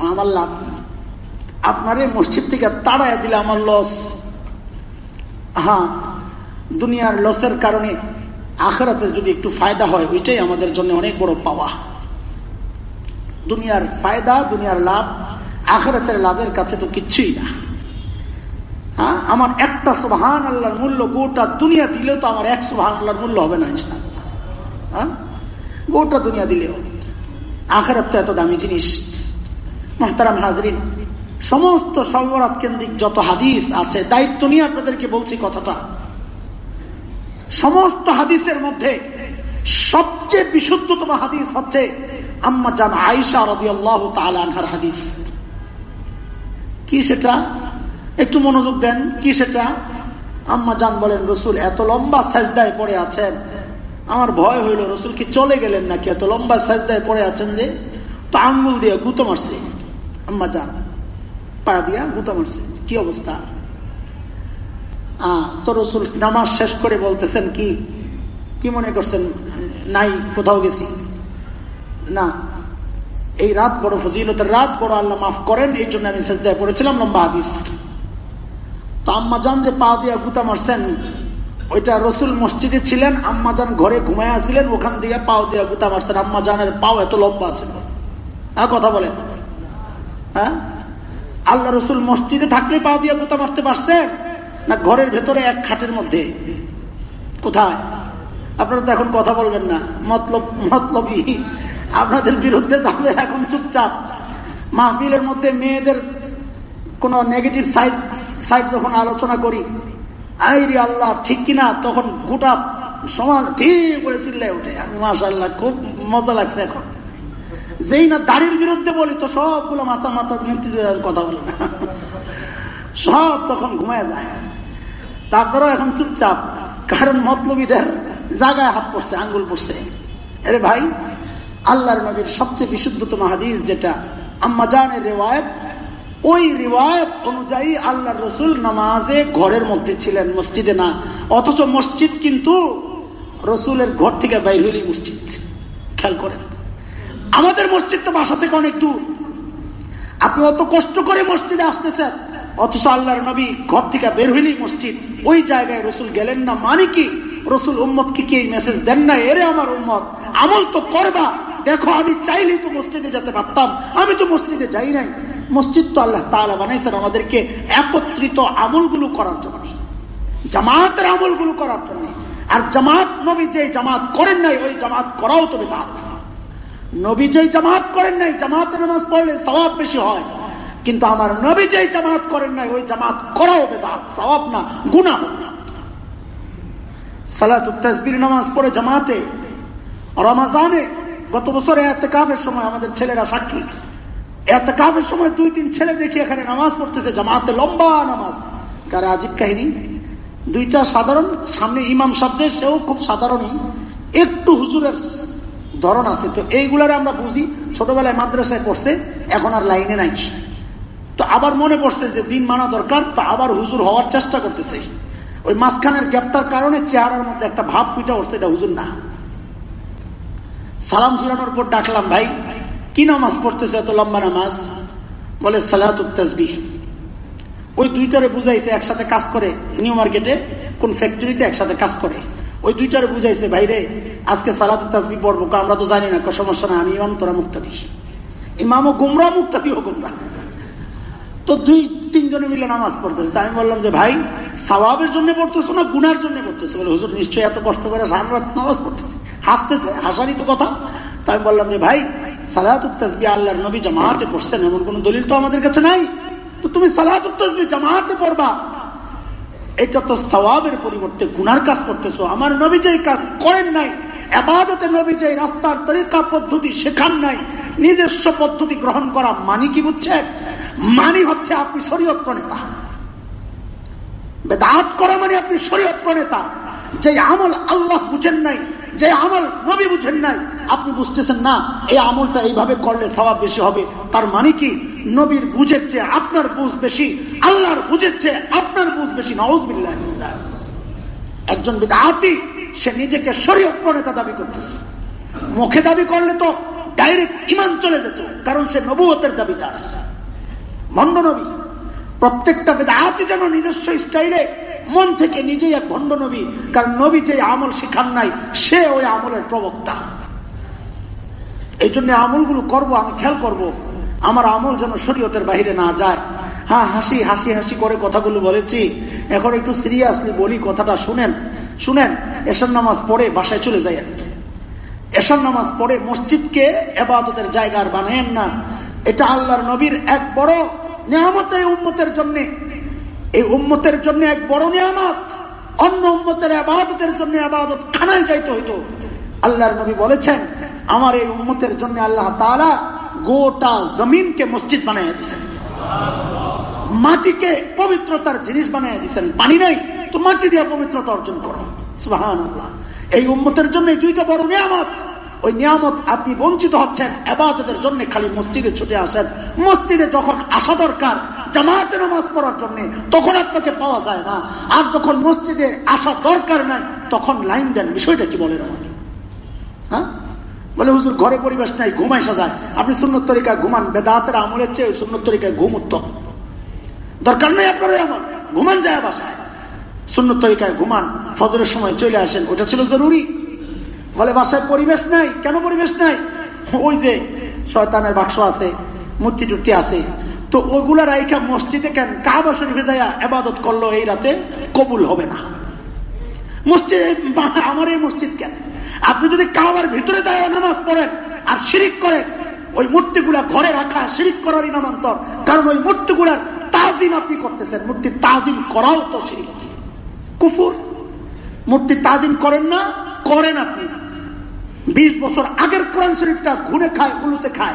Speaker 1: আমার লাভ আপনার এই মসজিদ থেকে তাড়াই দিলে আমার লস হ্যাঁ দুনিয়ার লসের কারণে আখরাতের যদি একটু ফায়দা হয়, ওইটাই আমাদের জন্য অনেক বড় পাওয়া। দুনিয়ার ফায়দা, দুনিয়ার লাভ, আখরাতের লাভের কাছে তো কিচ্ছুই না। হ্যাঁ? আমার একটা সুবাহান আল্লাহর মূল্য গোটা দুনিয়া দিলেও তো আমার এক সুবাহান আল্লাহর মূল্য হবে না হ্যাঁ? গোটা দুনিয়া দিলেও। আখরাত তো এত দামি জিনিস। মহতারাম হাজরিন, সমস্ত সর্বরাত কেন্দ্রিক যত হাদিস আছে, দায়িত্ব নিয়ে আপনাদেরকে বলছি কথাটা। সমস্ত হাদিসের মধ্যে সবচেয়ে বিশুদ্ধতম হাদিস হচ্ছে আম্মা জান আইসা রবি আল্লাহ তালানহার হাদিস। কি সেটা? একটু মনোযোগ দেন, কি সেটা? আম্মা জান বলেন, রসুল, এত লম্বা সাজদায় পড়ে আছেন। আমার ভয় হইল, রসুল কি চলে গেলেন নাকি? এত লম্বা সাজদায় পড়ে আছেন যে, তো আঙ্গুল দিয়ে গুতো মারছে। আম্মা জান, পা দিয়া গুতো মারছে। কি অবস্থা? তো রসুল নামাজ শেষ করে বলতেছেন কি কি মনে করছেন? নাই, কোথাও গেছি। না, এই রাত বড় ফজিলতের রাত, বড় আল্লাহ মাফ করেন, এই জন্য আমি সেজদায় পড়েছিলাম, লম্বা হাদিস। তো আম্মা জান যে পা দিয়া গুতা মারছেন, ওইটা রসুল মসজিদে ছিলেন, আম্মা জান ঘরে ঘুমায় আসছিলেন ওখান থেকে পাও দিয়া গুতা মারছেন। আম্মা জানের পাও এত লম্বা আছে। হ্যাঁ কথা বলেন। হ্যাঁ? আল্লাহ রসুল মসজিদে থাকলে পা দিয়া গুতা মারতে পারছেন? না, ঘরের ভেতরে এক খাটের মধ্যে? কোথায়? আপনারা তো এখন কথা বলবেন না। মতলব, মতলবই। আপনাদের বিরুদ্ধে যাবে এখন চুপচাপ। মাহফিলের মধ্যে মেয়েদের কোন নেগেটিভ সাইড সাইড যখন আলোচনা করি, আইরি আল্লাহ, ঠিক কিনা? তখন গোটা সমাজ ঠিক করে চিল্লে উঠে আমি মাসাল্লাহ খুব মজা লাগছে এখন। যেই না দাড়ির বিরুদ্ধে বলি, তো সবগুলো মাথা মাথা কথা বলে না। সব তখন ঘুমায় যায়। তারপরেও এখন চুপচাপ, কারণ মতলবীদের জায়গায় হাত পড়ছে, আঙ্গুল পড়ছে। আরে ভাই, আল্লাহর নবীর সবচেয়ে বিশুদ্ধতম হাদিস যেটা আম্মাজানের রেওয়ায়ত, ওই রিওয়ায়ত অনুযায়ী আল্লাহ রসুল নামাজে ঘরের মধ্যে ছিলেন, মসজিদে না। অথচ মসজিদ কিন্তু রসুলের ঘর থেকে বাইর হইলেই মসজিদ। খেয়াল করেন। আমাদের মসজিদ তো বাসা থেকে অনেক দূর। আপনি অত কষ্ট করে মসজিদে আসতেছেন অথচ আল্লাহর নবী ঘর থেকে বের হইলেই মসজিদ। ওই জায়গায় রসুল গেলেন না মানে কি? রসুল উম্মত কি কি মেসেজ দেন না? এরে আমার উম্মত, আমল তো করবা। দেখো, আমি চাইলেই তো মসজিদে যেতে পারতাম। আমি তো মসজিদে যাই নাই। মসজিদ তো আল্লাহ তালা বানাইছেন আমাদেরকে একত্রিত আমলগুলো করার জন্য। জামাতের আমলগুলো করার জন্য। আর জামাত, নবী যে জামাত করেন নাই, ওই জামাত করাও তো বেদাত। নবী যেই জামাত করেন নাই, জামাতে নামাজ পড়লে সবাব বেশি হয়। কিন্তু আমার নবী যেই জামাত করেন নাই, ওই জামাত করাও বেদাত সবাব না গুণা সালাত তসবির নামাজ পড়ে জামাতে, রমাজানে, গত বছর এত কাফের সময় আমাদের ছেলেরা সাক্ষী। এত কাফের সময় দুই তিন ছেলে দেখি এখানে নামাজ পড়তেছে, জামাতে লম্বা নামাজ। কারে আজিব কাহিনী? দুইটা সাধারণ, সামনে ইমাম সাবজে সেও খুব সাধারণই। একটু হুজুরের ধরন আছে, তো এইগুলারে আমরা বুঝি, ছোটবেলায় মাদ্রাসায় পড়ছে, এখন আর লাইনে নাই। তো আবার মনে পড়ছে যে দিন মানা দরকার, তো আবার হুজুর হওয়ার চেষ্টা করতেছে। ওই মাঝখানের গ্যাপটার কারণে চেহারার মধ্যে একটা ভাব ফুটে উঠছে, এটা হুজুর না। সালাম ফিরানোর পর ডাকলাম, ভাই, কি নামাজ পড়তেছে এত লম্বা নামাজ? বলে সালাত তসবি ওই দুইটারে বুঝাইছে, একসাথে কাজ করে। নিউ মার্কেটে কোন ফ্যাক্টরিতে একসাথে কাজ করে। ওই দুইটারে বুঝাইছে ভাইরে আজকে সালাত তাসবি পড়ব আমরা তো জানি না সমস্যা না আমি ইমাম, তোরা মুক্তি ইমামও গুমরা মুক্তাদিও গুমরা। তো দুই, তিনজনে মিলে নামাজ পড়তেছে। আমি বললাম যে, ভাই সবাবের জন্য পড়তেছো না গুনার জন্য পড়তেছো? বলে, হুজুর, নিশ্চয়ই এত কষ্ট করে সারা রাত নামাজ পড়তেছে। হাসতেছে, হাসারই তো কথা। তাই আমি বললাম যে, ভাই আল্লাহর নবী জামাতে পড়ছেন, এমন দলিল তো আমাদের কাছে নাই? তো তুমি জামাতে পড়বা। এটা তো পরিবর্তে কাজ করতেছো। আমার কাজ করেন নাই পদ্ধতি শেখান নাই, নিজস্ব পদ্ধতি গ্রহণ করা মানি কি বুঝছে মানি হচ্ছে আপনি শরীয়ত প্রণেতা। বেদাত করা মানে আপনি শরীয়ত প্রণেতা। যে আমল আল্লাহ বুঝেন নাই যে আমল নবী বুঝেন নাই, আপনি বুঝতেছেন না, এই আমলটা এইভাবে করলে স্বভাব বেশি হবে। তার মানে কি? নবীর বুঝের চেয়ে আপনার বুঝ বেশি, আল্লাহর বুঝের চেয়ে আপনার বুঝ বেশি নওয়াজ একজন বিদাতি, সে নিজেকে শরীয়ত প্রণেতা দাবি করতেছে। মুখে দাবি করলে তো ডাইরেক্ট ইমান চলে যেত, কারণ সে নবুয়তের দাবিদার। ভণ্ড নবী। প্রত্যেকটা বেদাতি যেন নিজস্ব স্টাইলে মন থেকে নিজেই এক ভণ্ড নবী। কারণ নবী যে আমল শিখান নাই, সে ওই আমলের প্রবক্তা। এই জন্য আমলগুলো করব, আমি খেয়াল করব। আমার আমল যেন শরীয়তের বাহিরে না যায়। হ্যাঁ হাসি হাসি হাসি করে কথাগুলো বলেছি। এখন একটু সিরিয়াসলি বলি কথাটা, শুনেন। শুনেন এসর নামাজ পড়ে বাসায় চলে যায় এসর নামাজ পড়ে মসজিদকে এবাদতের জায়গার বানায়েন না। এটা আল্লাহর নবীর এক বড় নিয়ামত এই উন্মতের জন্য। এই উন্মতের জন্য এক বড় নিয়ামত। অন্য উন্মতের আবাদতের জন্য আবাদত খানায় যাইতে হইতো। আল্লাহর নবী বলেছেন, আমার এই উন্মতের জন্য আল্লাহ তালা গোটা জমিনকে মসজিদ বানাই দিচ্ছেন মাটিকে পবিত্রতার জিনিস বানাই দিচ্ছেন পানি নাই, তো মাটি দিয়ে পবিত্রতা অর্জন করো। এই উন্মতের জন্য দুইটা বড় নিয়ামত। ওই নিয়ামত আপনি বঞ্চিত হচ্ছেন এবাদতের জন্য খালি মসজিদে ছুটে আসেন। মসজিদে যখন আসা দরকার জামাতে নামাজ পড়ার জন্য, তখন আপনাকে পাওয়া যায় না। আর যখন মসজিদে আসা দরকার নাই, তখন লাইন দেন। বিষয়টা কি বলেন আমাকে? হ্যাঁ? বলে, হুজুর, ঘরে পরিবেশ নাই ঘুমাই সাজায় আপনি সুন্নত তরিকায় ঘুমান, বেদাতের আমলের চেয়ে সুন্নত তরিকায় ঘুম উত্তম। দরকার নেই আপনার আমার ঘুমান যায় বাসায়। সুন্নত তরিকায় ঘুমান, ফজরের সময় চলে আসেন। ওটা ছিল জরুরি। বলে, বাসায় পরিবেশ নাই, কেন পরিবেশ নাই? ওই যে শয়তানের বাক্স আছে, মূর্তি টুর্তি আছে। তো ওগুলা রাইখা মসজিদে কেন কাবা শরীফে যায় আবাদত করল এই রাতে কবুল হবে না। মসজিদ, আমার এই মসজিদ কেন? আপনি যদি কাবার ভিতরে যায় নামাজ পড়েন আর শিরিক করেন, ওই মূর্তিগুলা ঘরে রাখা শিরিক করারই নামান্তর। কারণ ওই মূর্তিগুলার তাজ তাজিম আপনি করতেছেন। মূর্তি তাজিম করাও তো শিরিক। কুফুর। মূর্তি তাজিম করেন না, করেন আপনি। বিশ বছর আগের কোরআন শরীফটা ঘুরে খায়, উলুতে খায়।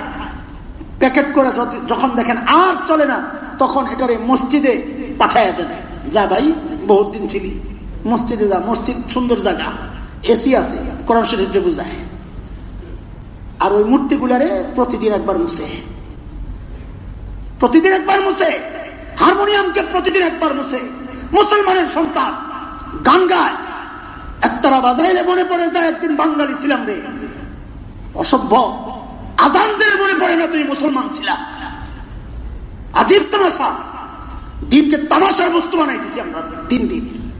Speaker 1: প্যাকেট করে যখন দেখেন আর চলে না, তখন এটার মসজিদে পাঠাইয়া দেন। যা ভাই, বহুত দিন ছিলি। মসজিদে যা, মসজিদ সুন্দর জায়গা। এসি আছে, কোরআন শরীফে বুঝায়। আর ওই মূর্তিগুলারে প্রতিদিন একবার মুছে। প্রতিদিন একবার মুছে। হারমোনিয়ামকে প্রতিদিন একবার মুছে। মুসলমানের সন্তান গান গায়। একতারা বাজাইলে মনে পড়ে যায়, একদিন বাঙালি ছিলাম রে। অসভ্য। আজান দিলে মনে পড়ে না তুই মুসলমান ছিলাম আজিব তামাশা। দিনকে তামাশার বস্তু বানাইতেছি আমরা, দিন দিন।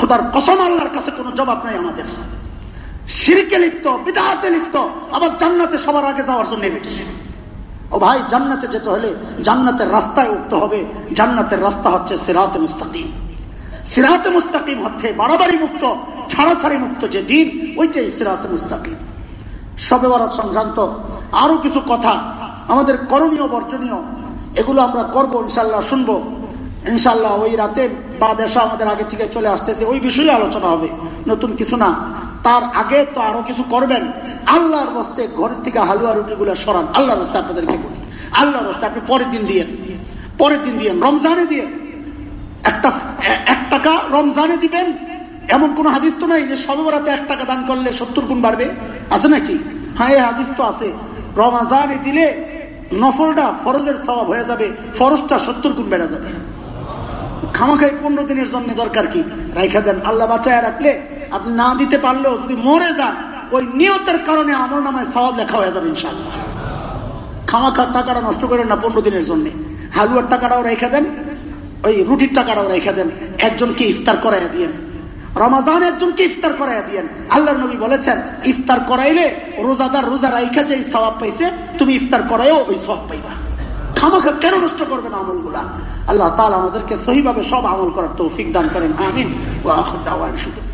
Speaker 1: খোদার কসম আল্লাহর কাছে কোনো জবাব নাই আমাদের। সিরিকে লিপ্ত বিদাহাতে লিপ্ত, আবার জান্নাতে সবার আগে যাওয়ার জন্য ও ভাই, জান্নাতে যেতে হলে জান্নাতের রাস্তায় উঠতে হবে। জান্নাতের রাস্তা হচ্ছে সিরাতে মুস্তাকিম। সিরাতে মুস্তাকিম হচ্ছে বাড়াবাড়ি মুক্ত, ছাড়াছাড়ি মুক্ত যে দিন, ওইটাই সিরাতে মুস্তাকিম। সবে বরাত সংক্রান্ত আরও কিছু কথা আমাদের করণীয়, বর্জনীয়, এগুলো আমরা করব ইনশাল্লাহ শুনব। ইনশাল্লাহ ওই রাতে বা দেশা আমাদের আগে থেকে চলে আসতেছে, ওই বিষয়ে আলোচনা হবে, নতুন কিছু না। তার আগে তো আরও কিছু করবেন। আল্লাহর বস্তে ঘরের থেকে হালুয়া রুটি গুলো সরান। আল্লাহর বস্তে আপনাদেরকে বলি, আল্লাহর বস্তে আপনি পরের দিন দিয়ে পরের দিন দিয়ে রমজানে দিয়ে একটা এক টাকা রমজানে দিবেন? এমন কোন হাদিস তো নাই যে সর্বরাতে এক টাকা দান করলে সত্তর গুণ বাড়বে? আছে নাকি? হ্যাঁ এই হাদিস তো আছে। রমাজানে দিলে নফলটা ফরজের স্বভাব হয়ে যাবে, ফরজটা সত্তর গুণ বেড়ে যাবে। খামাখাই পনেরো দিনের জন্য দরকার কি? রাইখা দেন, আল্লাহ বাঁচায় রাখলে আপনি না দিতে পারলেও যদি মরে যান, ওই নিয়তের কারণে আমার নামায় সবাব লেখা হয়ে যাবে ইনশাল্লাহ খামাখার টাকাটা নষ্ট করেন না পনেরো দিনের জন্য। হালুয়ার টাকাটাও রেখে দেন ওই রুটির টাকাটাও রেখে দেন। একজনকে ইফতার করাইয়া দিয়েন। রমাজান একজনকে ইফতার করাইয়া দিয়েন। আল্লাহ নবী বলেছেন, ইফতার করাইলে রোজাদার রোজা রাইখা যে সবাব পাইছে, তুমি ইফতার করাইও ওই সব পাইবা। কেন নষ্ট করবেন আমলগুলা? আল্লাহ তালা আমাদেরকে সহিভাবে সব আমল করার তৌফিক দান করেন। আমিন।